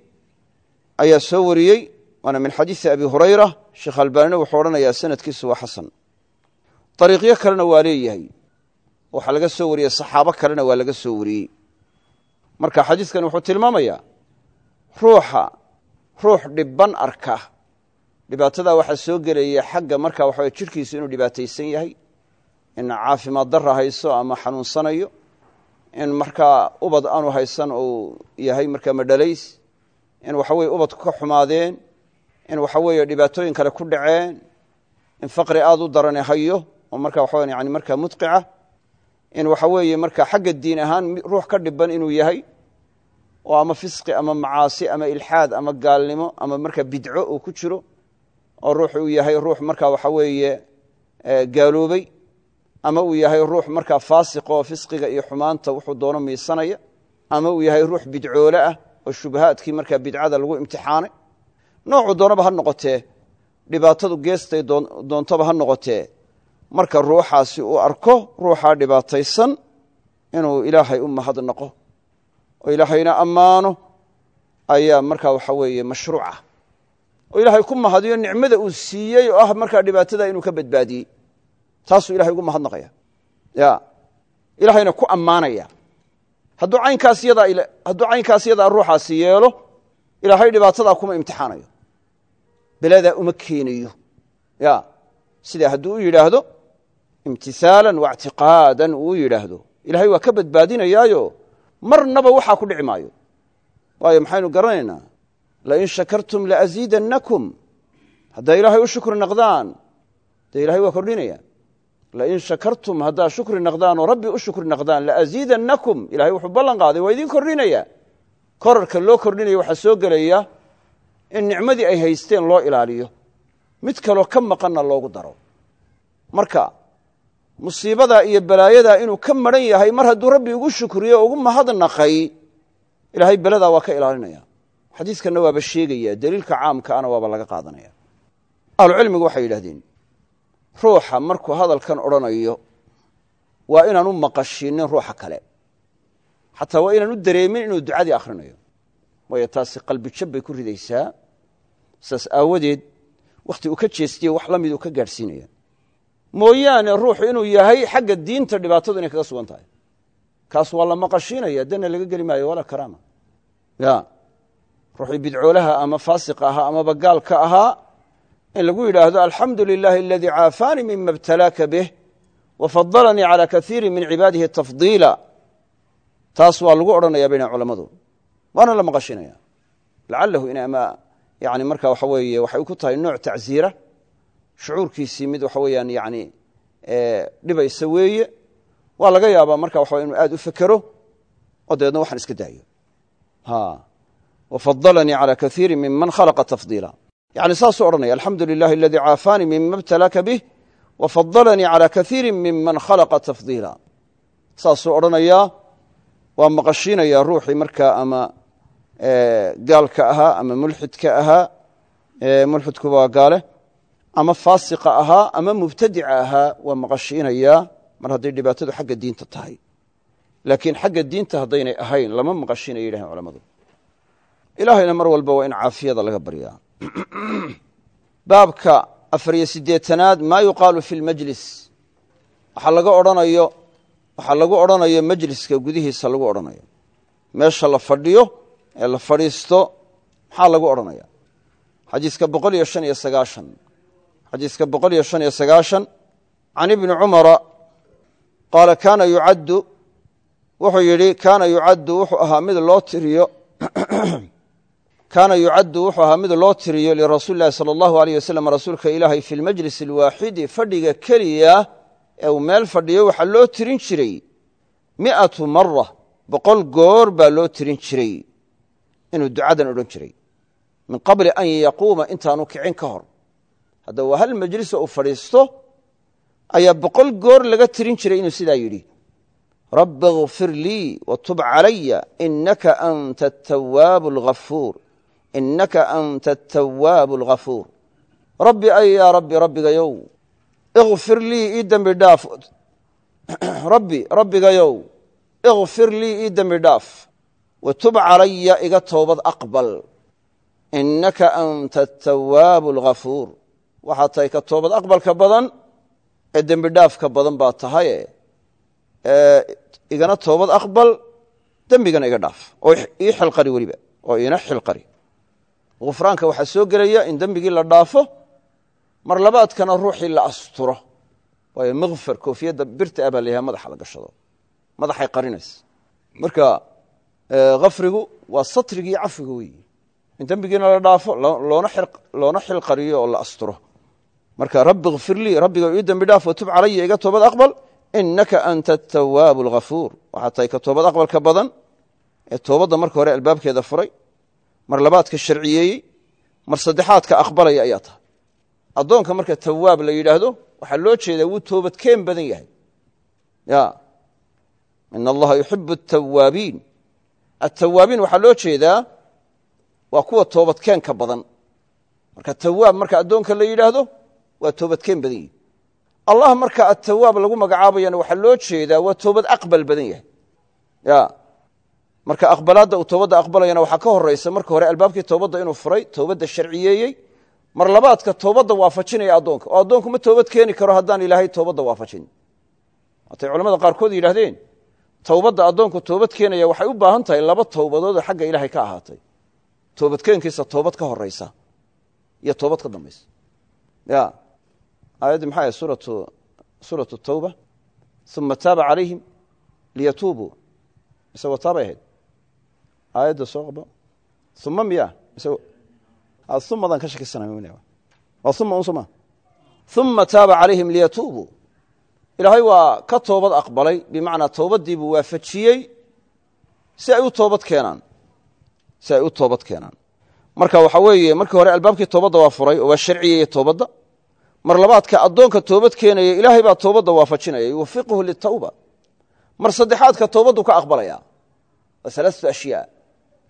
ayaa soo wariyey waana min xadiisi abi hurayra. Sheekh albaanina wuxuu odhanayaa sanadkiisu waa xasan. Dariiqyo kalena waa leeyahay waxaa laga soo wariyey saxaabo kalena waa laga soo wariyey marka xadiiskan wuxuu tilmaamayaa ruuxa ruux dhibban arka. Dhibaatadaa waxaa soo gelaya xagga marka waxaw jidhkiisu inuu dhibaataysan yahay in caafimaad darra hayso ama xanuunsanayo in markaa ubad aanu haysan uu yahay markaa madhalays in waxaweye ubadku ka xumaadeen in waxaweeye dhibaatooyin kale ku dhaceen in faqri aad u darani hayo oo marka waxawa yani markaa mudqica in waxa weeye marka xagga diin ahaan ruux ka dhiban inuu yahay oo ama fisqi ama macaasi ama ilxaad ama gaalnimo ama marka bidco uu ku jiro oo ruux uu yahay ruux marka waxa weeye gaaloobay ama uu yahay ruux markaa faasiq oo fisqiga iyo xumaanta wuxuu doono miisanaya ama uu yahay ruux bidcoole ah oo shubahaadkii markaa bidcada lagu imtixaanay noocuu doonaba ha noqotee. Dhibaatadu geestay doontaba ha noqotee marka ruuxaasi uu arko ruuxaa dhibaataysan inuu ilaahay u mahadnaqo. Oo ilaahayna ammaano ayaa markaa waxa weeye mashruucah oo ilaahay ku mahadiyo nicmada uu siiyey oo ah markaa dhibaatada inuu ka badbaadiyey. Taasuu ilahay ugu mahadnaqaya. Ya ilaahayna ku ammaanaya. Hadduu caynkaas yadaa ruuxaasi yeelo ilaahay dhibaatadaa kuma imtixaanayo. Beladaa uma keenayo. Ya sidaa hadduu u yidhaahdo imtisaalan wa ictiqaadan uu yidhaahdo. Ilahay waa ka badbaadinayaayo. Marnaba waxaa ku dhici maayo. Waayo maxaynu garanaynaa lain shakartum laaziidannakum haddaa ilaahay u shukri naqdaan dee ilahay waa kordhinaya. Lain shakartum haddaa shukri naqdaan oo rabbi u shukri naqdaan laaziidannakum ilahay wuxuu ballan qaaday waa idin kordhinaya. Korarka loo kordhinaya waxaa soo gelaya in nicmadii ay haysteen loo ilaaliyo. Mid kaloo ka maqanna loogu daro. Marka musiibadaa iyo balaayadaa inuu ka maran yahay mar hadduu rabbi ugu shukriyo ugu mahadnaqay ilaahay beladaa waa ka ilaalinaya. Xadiiskanna waaba sheegaya caamka ana waaba laga qaadanaya. Ahlucilmigu waxay yidhahdeen ruuxa markuu hadalkan odhanayo waa inaan u maqashinin ruuxa kale. Xataa waa inaan u dareemin inuu ducadii akhrinayo. Waayo taasi qalbijab bay ku ridaysaa. Saas aawadeed wakhti uu ka jeestiye wax la mid uu ka gaadhsiinaya mooyaane ruuxu inuu yahay xagga diinta dhibaatadu inay kaga sugan tahay. Kaas waa la maqashiinaya dana laga geli maayo walaa karaama. Ya. Ruuxii bidcoolaha ama faasiq ahaa amaba gaalka ahaa in lagu yidhaahdo alxamdu lilahi aladii caafaanii mima btalaaka bih wafadalanii calى kaiiri min cibaadihi tafdiila. Taas waa lagu odhanaya bayna culammadu waana la maqashinaya. Lacalahu in yani marka waxa weeye waxay ku tahay nooc tacziira shucuurkiisii mid waxa weeyaan yani dhibaysa weeye waa laga yaabaa marka waxa inu aad u fekero oo dabeedna waxaan iska daayo. Wafadalanii calى kaiiri miman khalaqa tafdiila. Yani saasuu odhanaya alxamdu lilahi aladii caafaanii mima btalaaka bih wafadalanii calى kaiiri miman khalaqa tafdiila. Saasuu odhanayaa waa maqashiinaya ruuxii markaa ama gaalka ahaa ama mulxidka ahaa mulxidkuba waa gaale ama faasiqa ahaa ama mubtadica ahaa waa maqashiinayaa mar hadday dhibaatadu xagga diinta tahay. Laakiin xagga diinta haddaynay ahayn lama maqashiinaya yidhahen culamadu. Ilaahayna mar walba waa in caafiyada laga baryaa. Baabka afariyo siddeetanaad maa yuqaalu fi lmajlis waxaa laga odhanayo waxaa lagu odhanayo majliska gudihiisa lagu odhanayo. Meesha la fadhiyo ee la fadhiisto maxaa lagu odhanaya xadiiska boqol iyo shan iyo sagaashan xadiiska boqol iyo shan iyo sagaashan can ibni cumara qaala kaana yucaddu wuxuu yidhi kaana yucaddu wuxuu ahaa mid loo tiriyo kaana yucaddu wuxuu ahaa mid loo tiriyo lirasuuli llahi sala allahu aleyh wasalam rasuulka ilaahay fi lmajlis alwaaxidi fadhiga keliya ee uu meel fadhiyo waxaa loo tirin jiray. Mi'atu mara boqol goor baa loo tirin jiray inuu ducadan odhan jiray. Min qabli an yaquuma intaanu kicin ka hor hadda waa hal majliso uu fadhiisto ayaa boqol goor laga tirin jiray inuu sidaa yidhi rabbi اغfir lii wtub calaya inaka anta atawaabu اlghafuur inaka anta atawaabu اlghafuur rabbi ay yaa rabbi rabbigayow ikfir lii ii dembi dhaaf rabbi rabbigayow ikfir lii ii dembi dhaaf watub calaya iga toobad aqbal inaka anta atawaabu اlghafuur waxaad tahay ka toobad aqbalka badan ee dembi dhaafka badan baa tahaye igana toobad aqbal dembigana iga dhaaf. Oo ii xilqari weliba oo iina xilqari. Gufraanka waxaa soo gelaya in dembigii la dhaafo mar labaadkana ruuxii la asturo. Waayo mikfar koofiyadda birta ah baa layahay madaxa la gashado. Madaxay qarinaysa. Marka kafrigu waa satrigii cafiga weyi in dembigiina la dhaafo loona xilqariyo oo la asturo marka rabbi kfir lii rabbiga ii dembi dhaaf watub calaya iga toobad aqbal inaka anta atawaabu alghafuur. Waxaa tahay ka toobad aqbalka badan ee toobadda marka hore albaabkeeda furay mar labaadka sharciyeeyey mar saddexaadka aqbalaya ayaa tahay. Addoonka marka tawaab la yidhaahdo waxaa loo jeedaa wuu toobadkeen badan yahay. Ya in allaha yuxibu atawaabiin atawaabiin waxaa loo jeedaa waa kuwa toobadkeenka badan. Marka tawaab marka addoonka la yidhaahdo waa toobadkeen badan yihi allah marka atawaab lagu magacaabayana waxaa loo jeedaa waa toobad aqbal badan yahay. Ya. Marka aqbalaadda uu toobadda aqbalayana waxaa ka horaysa marka hore albaabkii toobadda inuu furay toobadda sharciyeeyey mar labaadka toobadda waafajinaya addoonka. Oo addoonku ma toobad keeni karo haddaan ilaahay toobadda waafajin. Waatay culamada qaarkood yidhahdeen towbadda addoonku toobad keenaya waxay u baahan tahay laba towbadoodoo xagga ilaahay ka ahaatay. Toobadkeenkiisa toobad ka horaysa iyo toobad ka dambaysa ya aayaddii maxay ahayd? Suuratu suuratu tawba. Uma taaba calayhim liyatuubuu. Mise wataabay ahayd? Aayadda soo qabo. Uma miya? Mise umadaan ka shakisanay waa uma un soma uma taaba calayhim ka toobad aqbalay bimacnaa toobaddiibuu waafajiyey si ay u toobad keenaan. Si ay u toobad keenaan. Marka waxaa weeye markii hore albaabkii toobadda waa furay oo waa sharciyeye toobadda mar labaadka addoonka toobad keenaya ilaahay baa toobadda waafajinaya yuwafiquhu litawba. Mar saddexaadka toobaddu ka aqbalaya. Waa ashyaa.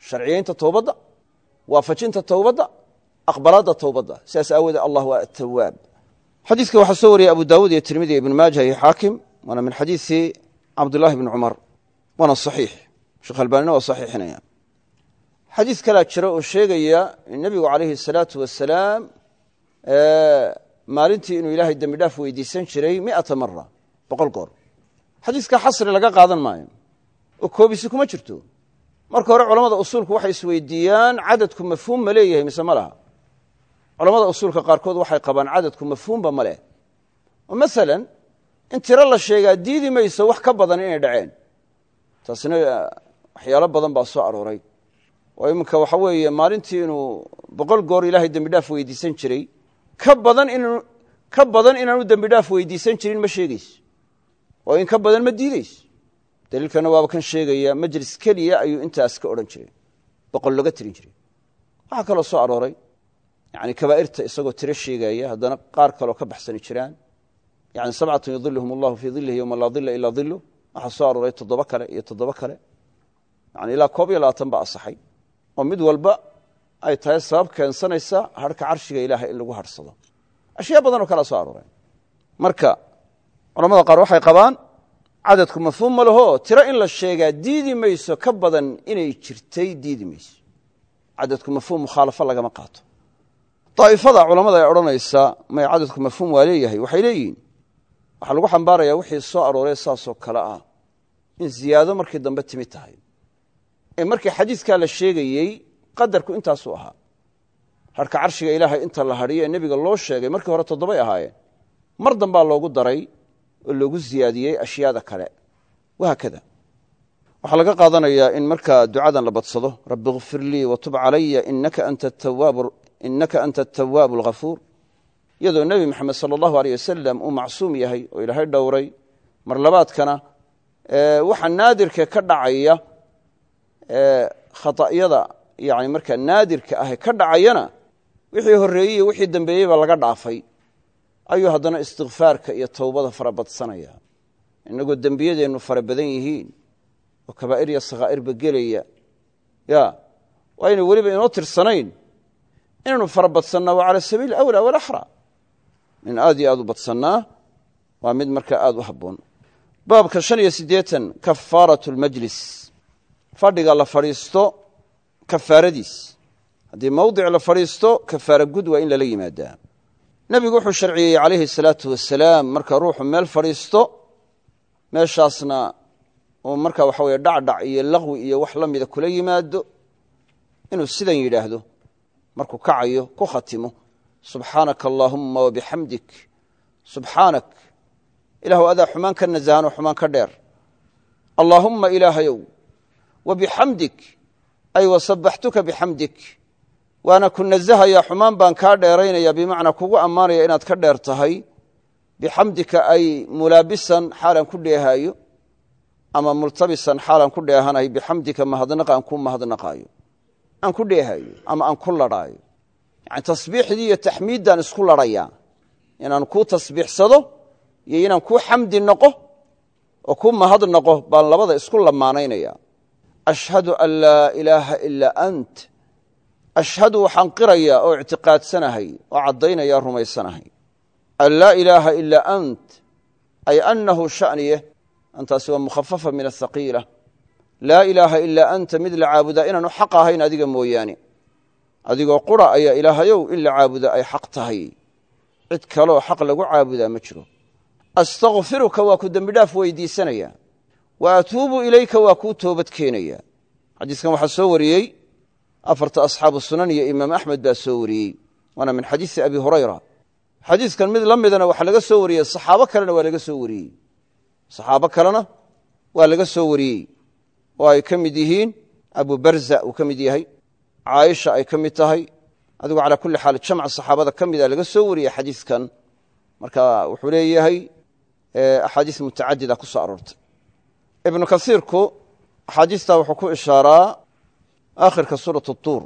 Sharciyeynta towbadda waafajinta towbadda aqbalaadda towbadda sidaas aawoodee allah waa atawaab xadiidka waxaa soo wariyey abu daawud iyo tirmidi ibn maaja iyo xaakim waana min xadiisi cabdullahi bni cumar waana saxiix. Sheekh albaanina waa saxiixinaya. Xadiis kalaa jira oo sheegaya in nebigu calayhi asalaatu wasalaam maalintii inuu ilaahay dembi dhaaf weydiisan jiray miata mara boqol goor. Xadiiska xasri laga qaadan maayo. Oo koobisi kuma jirto. Marka hore culamada usuulku waxay isweydiiyaan cadadku mafhuum ma leeyahay mise ma laha? Culamada usuulka qaarkood waxay qabaan cadadku mafhuumba ma leh. Oo masalan in tiro la sheegaa diidi mayso wax ka badan inay dhaceen. Taasina waxyaalo badan baa soo arooray. Oo iminka waxa weeye maalintii inuu boqol goor ilaahay dembi dhaaf weydiisan jiray ka badan inaanu dembi dhaaf weydiisan jirin ma sheegeyso oo in ka badan ma diideyso daliilkana waaba kan sheegaya majlis keliya ayuu intaas ka odhan jiray. Boqol laga tirin jiray. Waxaa kaloo soo arooray. Yani kabaa'irta isagoo tiro sheegaya haddana qaar kaloo ka baxsani jiraan. Yani sabcatun yudiluhum allahu fii dilihi yowma laa dila ilaa dilu waxaa soo arooray toddoba kale iyo toddoba kale. Yani ilaa koob iyo labaatan baa asaxay oo mid walba ay tahay sabab keensanaysa harhka carshiga ilaahay in lagu harhsado ashyaa badan oo kalea soo arooray. Marka culamada qaar waxay qabaan cadadku mafhuum ma laho tiro in la sheegaa diidi mayso ka badan inay jirtay diidi mayso. Cadadku mafhuum mukhaalafo lagama qaato. Daa'ifada culammada ee odhanaysa may cadadku mafhuum waa leeyahay? Waxay leeyihiin waxaa lagu xambaarayaa wixii soo aroorey saasoo kale ah. In ziyaado markii dambe timid tahay. Ee markii xadiidkaa la sheegayey qadarku intaasuu ahaa. Harka carshiga ilaahay inta la hadhiyo ee nebiga loo sheegay markii hore toddobay ahaayeen mar dambaa loogu daray oo loogu ziyaadiyey ashyaada kale. Wahaakada waxaa laga qaadanayaa in markaa ducadan la badsado rabbi kfir lii watub calaya inaka anta atawaabu alghafuur. Iyadoo nebi moxamed sala allahu aleyh wasalam uu macsuum yahay oo ilaahay dhowray mar labaadkana waxa naadirka ka dhacaya khata'yada yani markaa naadirka ah ka dhacayana wixii horreeyey iyo wixii dambeeyeyba laga dhaafay. Ayuu haddana istikfaarka iyo towbada fara badsanaya. Inagoo dembiyadeennu fara badan yihiin oo kabaa'ir iyo sakhaa'irba gelaya. Ya waayna weliba inoo tirsanayn. Inaynu fara badsannaa waa cala sabiili awlaa walaxra in aad iyo aad u badsannaa waa mid markaa aad u habboon. Baabka shan iyo siddeetan kafaarat lmajlis fadhiga la fadhiisto kafaaradiis. Haddii mawdic la fadhiisto kafaara gud waa in lala yimaadaa. Nebigu wuxuu sharciyey calayhi salaatu wasalaam marka ruuxu meel fadhiisto meeshaasna uu marka waxa weye dhacdhac iyo laqwi iyo wax la mida kula yimaado inuu sidan yidhaahdo markuu kacayo ku khatimo subxaanaka allaahumma wabixamdik subxaanak ilaahu adaa xumaan ka nasahanoo xumaan ka dheer. Allaahumma ilaahayow wabixamdik ay wasabaxtuka bixamdik. Waana ku nasahayaa xumaan baan kaa dheeraynaya bimacnaa kugu ammaanaya inaad ka dheer tahay. Bixamdika ay mulaabisan xaalaan ku dheehaayo ama multabisan xaalaan ku dheehanahay bixamdika mahadnaqa aan ku mahadnaqaayo. Aan ku dheehaayo ama aan ku ladhaayo. Yani tasbiixdii iyo taxmiiddaan isku ladhayaa. Inaan kuu tasbiixsado iyo inaan kuu xamdi noqo oo kuu mahad noqo baan labada isku lamaanaynaya ashhadu an laa ilaaha ilaa ant. Ashhadu waxaan qirayaa oo ictiqaadsanahay oo caddaynaya rumaysanahay. An laa ilaaha ilaa ant ay annahu shaniye antaasi waa mukhafafa min ahaqiila laa ilaaha ilaa anta mid la caabudaa inaanu xaq ahayn adiga mooyaane. Adigoo qura ayaa ilaahayow in la caabuda ay xaq tahay. Cid kaleoo xaq lagu caabudaa ma jiro. Astakfiruka waa ku dembi dhaaf weydiisanaya wa atuubu ilayka waa kuu toobad keenaya. Xadiiskan waxaa soo wariyey afarta asxaabu sunan iyo imaam axmed baa soo wariyey waana min xadiisi abi hurayra. Xadiiskan mid la midana laga soo wariyey saxaabo kalena waa laga soo wariyey. Saxaabo kalena waa laga soo wariyey. Oo ay ka mid yihiin abu barza uu ka mid yahay. Caaisha ay ka mid tahay. Adigu calaa kulli xaal jamc saxaabada ka mida laga soo wariyey xadiiskan. Marka wuxuu leeyahay axaadiis mutacadida ku soo aroortay ibnu kasiirku axaadiistaa wuxuu ku ishaaraa aakhirka suurat tuur.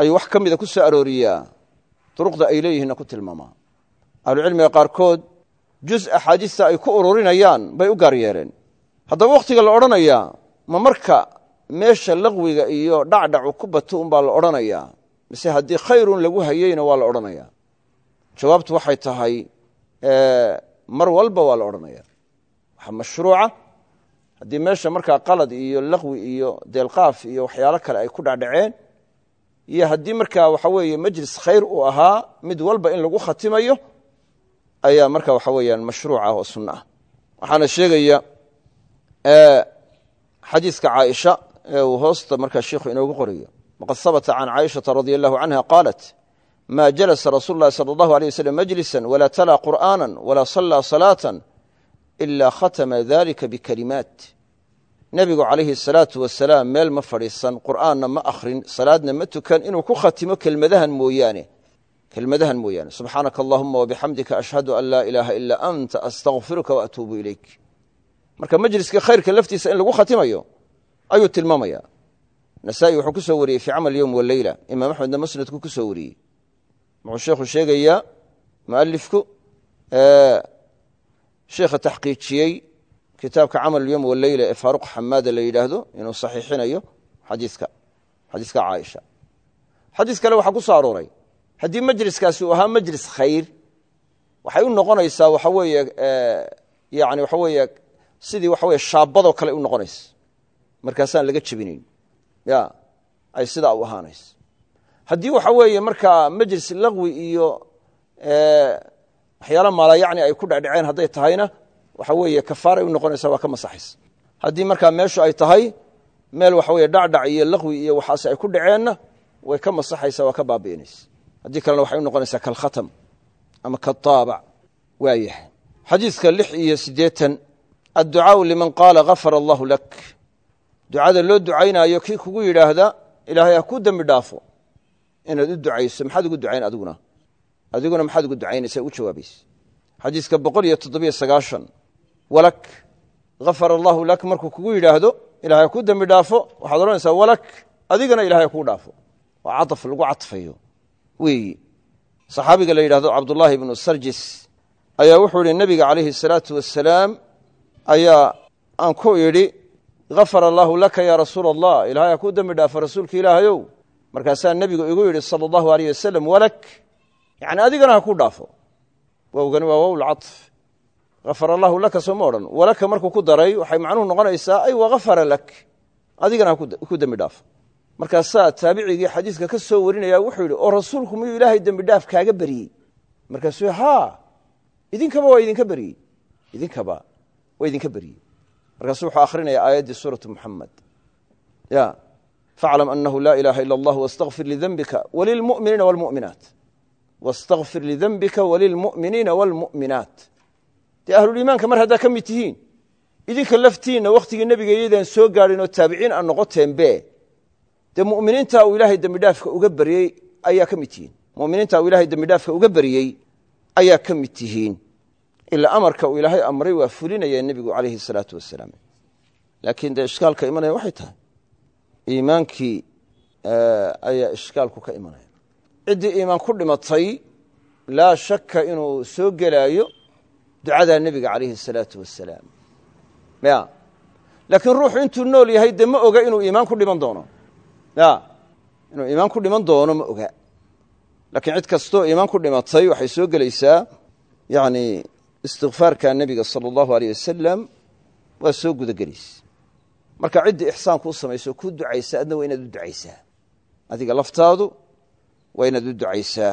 Ayuu wax ka mida ku soo arooriyaa duruqda ay leeyihiinna ku tilmaamaa. Ahlucilmiga qaarkood juz axaadiista ay ku ururinayaan bay u gaar yeeleen. Haddaba wakhtiga la odhanayaa ma marka meesha laqwiga iyo dhacdhacu ku bato unbaa la odhanayaa mise haddii khayrun lagu hayeyna waa la odhanayaa. Jawaabtu waxay tahay mar walba waa la odhanaya waxaa mashruuca haddii meesha markaa qalad iyo laqwi iyo deelqaaf iyo waxyaalo kale ay ku dhacdhaceen iyo haddii markaa waxa weeye majlis khayr uu ahaa mid walba in lagu khatimayo ayaa marka waxa weeyaan mashruuc ah oo sunno ah. Waxaana sheegaya xadiiska caaisha ee uu hoosta markaa sheikhu inoogu qorayo. Waqad can caaishata radia allahu canha qaalat ma jalasa rasuulu llahi sala allahu alيyh waslm majlisa wala talaa qur'aana wala sallaa salaata ila khatama dalika bikalimaat nebigu calayhi asalaatu wasalaam meel ma fadhiisan qur'aanna ma akhrin salaadna ma tukan inuu ku khatimo kelmadahan mooyaane. Kelmadahan mooyaane. Subxaanaka allahuma wabixamdika ashhadu an laa ilaaha ilaa anta astaqfiruka waatuubu ilayk. Marka majliska khayrka laftiisa in lagu khatimayo ayuu tilmaamaya nasa'i wuxuu ku wariyey fii camal yowm waleyla imaam axmedna musnadku ku wariyey. Wuxuu sheekhu sheegayaa mualifku sheekha taxqiijiyey kitaabka camal yowm waleyla ee faaruq xamaada la yidhaahdo inuu saxiixinayo xadiiska xadiiska caaisha. Xadiis kale waxaa ku soo arooray haddii majliskaasi uu ahaa majlis khayr waxay u noqonaysaa waxa weeye yani waxa weeye sidii waxa weye shaabadoo kale u noqonaysa. Markaasaan laga jebinayn. Ya ay sidaa u ahaanaysa. Haddii waxa weeye markaa majlis laqwi iyo waxyaala maalayacni ay ku dhecdheceen hadday tahayna waxa weeye kafaaray u noqonaysa waa ka masaxaysa. Haddii markaa meeshu ay tahay meel waxa weye dhacdhac iyo laqwi iyo waxaase ay ku dhaceenna way ka masaxaysa waa ka baabi'inaysa. Haddii kalena waxay u noqonaysaa kalkhatam ama kataabac waayahay xadiidka lix iyo siddeetan adducaau liman qaala gafara allahu lak. Ducada loo ducaynaayo kii kugu yidhaahda ilaahay ha kuu dembi dhaafo inaad u ducayso maxaad ugu ducayn adiguna? Adiguna maxaad ugu ducaynaysa u jawaabaysa. Xadiiska boqol iyo toddobiyo sagaashan walak gafara allahu lak markuu kugu yidhaahdo ilahay ha kuu dembi dhaafo waxaad odhanaysaa walak adigana ilahay ha kuu dhaafo. Waa caaf lagu cadfayo weeyi. Saxaabiga la yidhahdo cabdullaahi ibnu sarjis ayaa wuxuu yihi nebiga calayhi salaatu wasalaam ayaa aan ku idhi gafara allaahu laka yaa rasuula allah ilahay ha kuu dembi dhaafo rasuulka ilaahayow. Markaasaa nebigu igu yidhi sala allahu aleyh wasalam walak yani adigana ha kuu dhaafo. Wowgani waa wow gafara allahu laka soo ma odhan walaka markuu ku daray waxay macnuhu noqonaysaa ay wagafara lak adigana haku dembi dhaafo markaasaa taabicigii xadiiska ka soo warinaya wuxuu yidhi oo rasuulku miyuu ilaahay dembi dhaaf kaaga beriyey markaasuu ha idinkaba waa idinka beriyey idinkaba waa idinka beriyey markaasuu wuxuu akhrinaya aayaddii suuratu muxamed ya faclam anahu laa ilaaha ila allah wastaqfir lidembika walilmuminiina wlmuminaat wastaqfir lidembika walilmu'miniina waalmu'minaat dee ahluliimaanka mar haddaa ka mid tihiin idinka laftiinna wakhtigii nebiga iyaydaan soo gaadhin oo taabiciin aan noqoteenbe dee muminiinta uu ilaahay dembidhaafka uga baryey ayaa ka mid tihiin. Muminiinta uu ilahay dembidhaafka uga baryey ayaa ka mid tihiin. Ilaa amarka uu ilaahay amray waa fulinaya nebigu calayhi salaatu wasalaam laakiin dee ishkaalka imanaya waxay tahay? Iimaankii ayaa ishkaalku ka imanaya. Ciddii iimaan ku dhimatay laa shaka inuu soo gelaayo ducadaa nebiga calayhi salaatu wasalaam ya. Laakiin ruuxu intuu nool yahay dee ma oga inuu iimaan ku dhiman doono. Ya. Inuu iimaan ku dhiman doono ma oga. Laakiin cid kastoo iimaan ku dhimatay waxay soo gelaysaa yani istikfaarka nebiga sala allahu aleyh wasalam waa soo gudagelaysa marka ciddii ixsaanku u samayso kuu ducaysa adna waa inaad u ducaysaa. Adiga laftaadu waa inaad u ducaysaa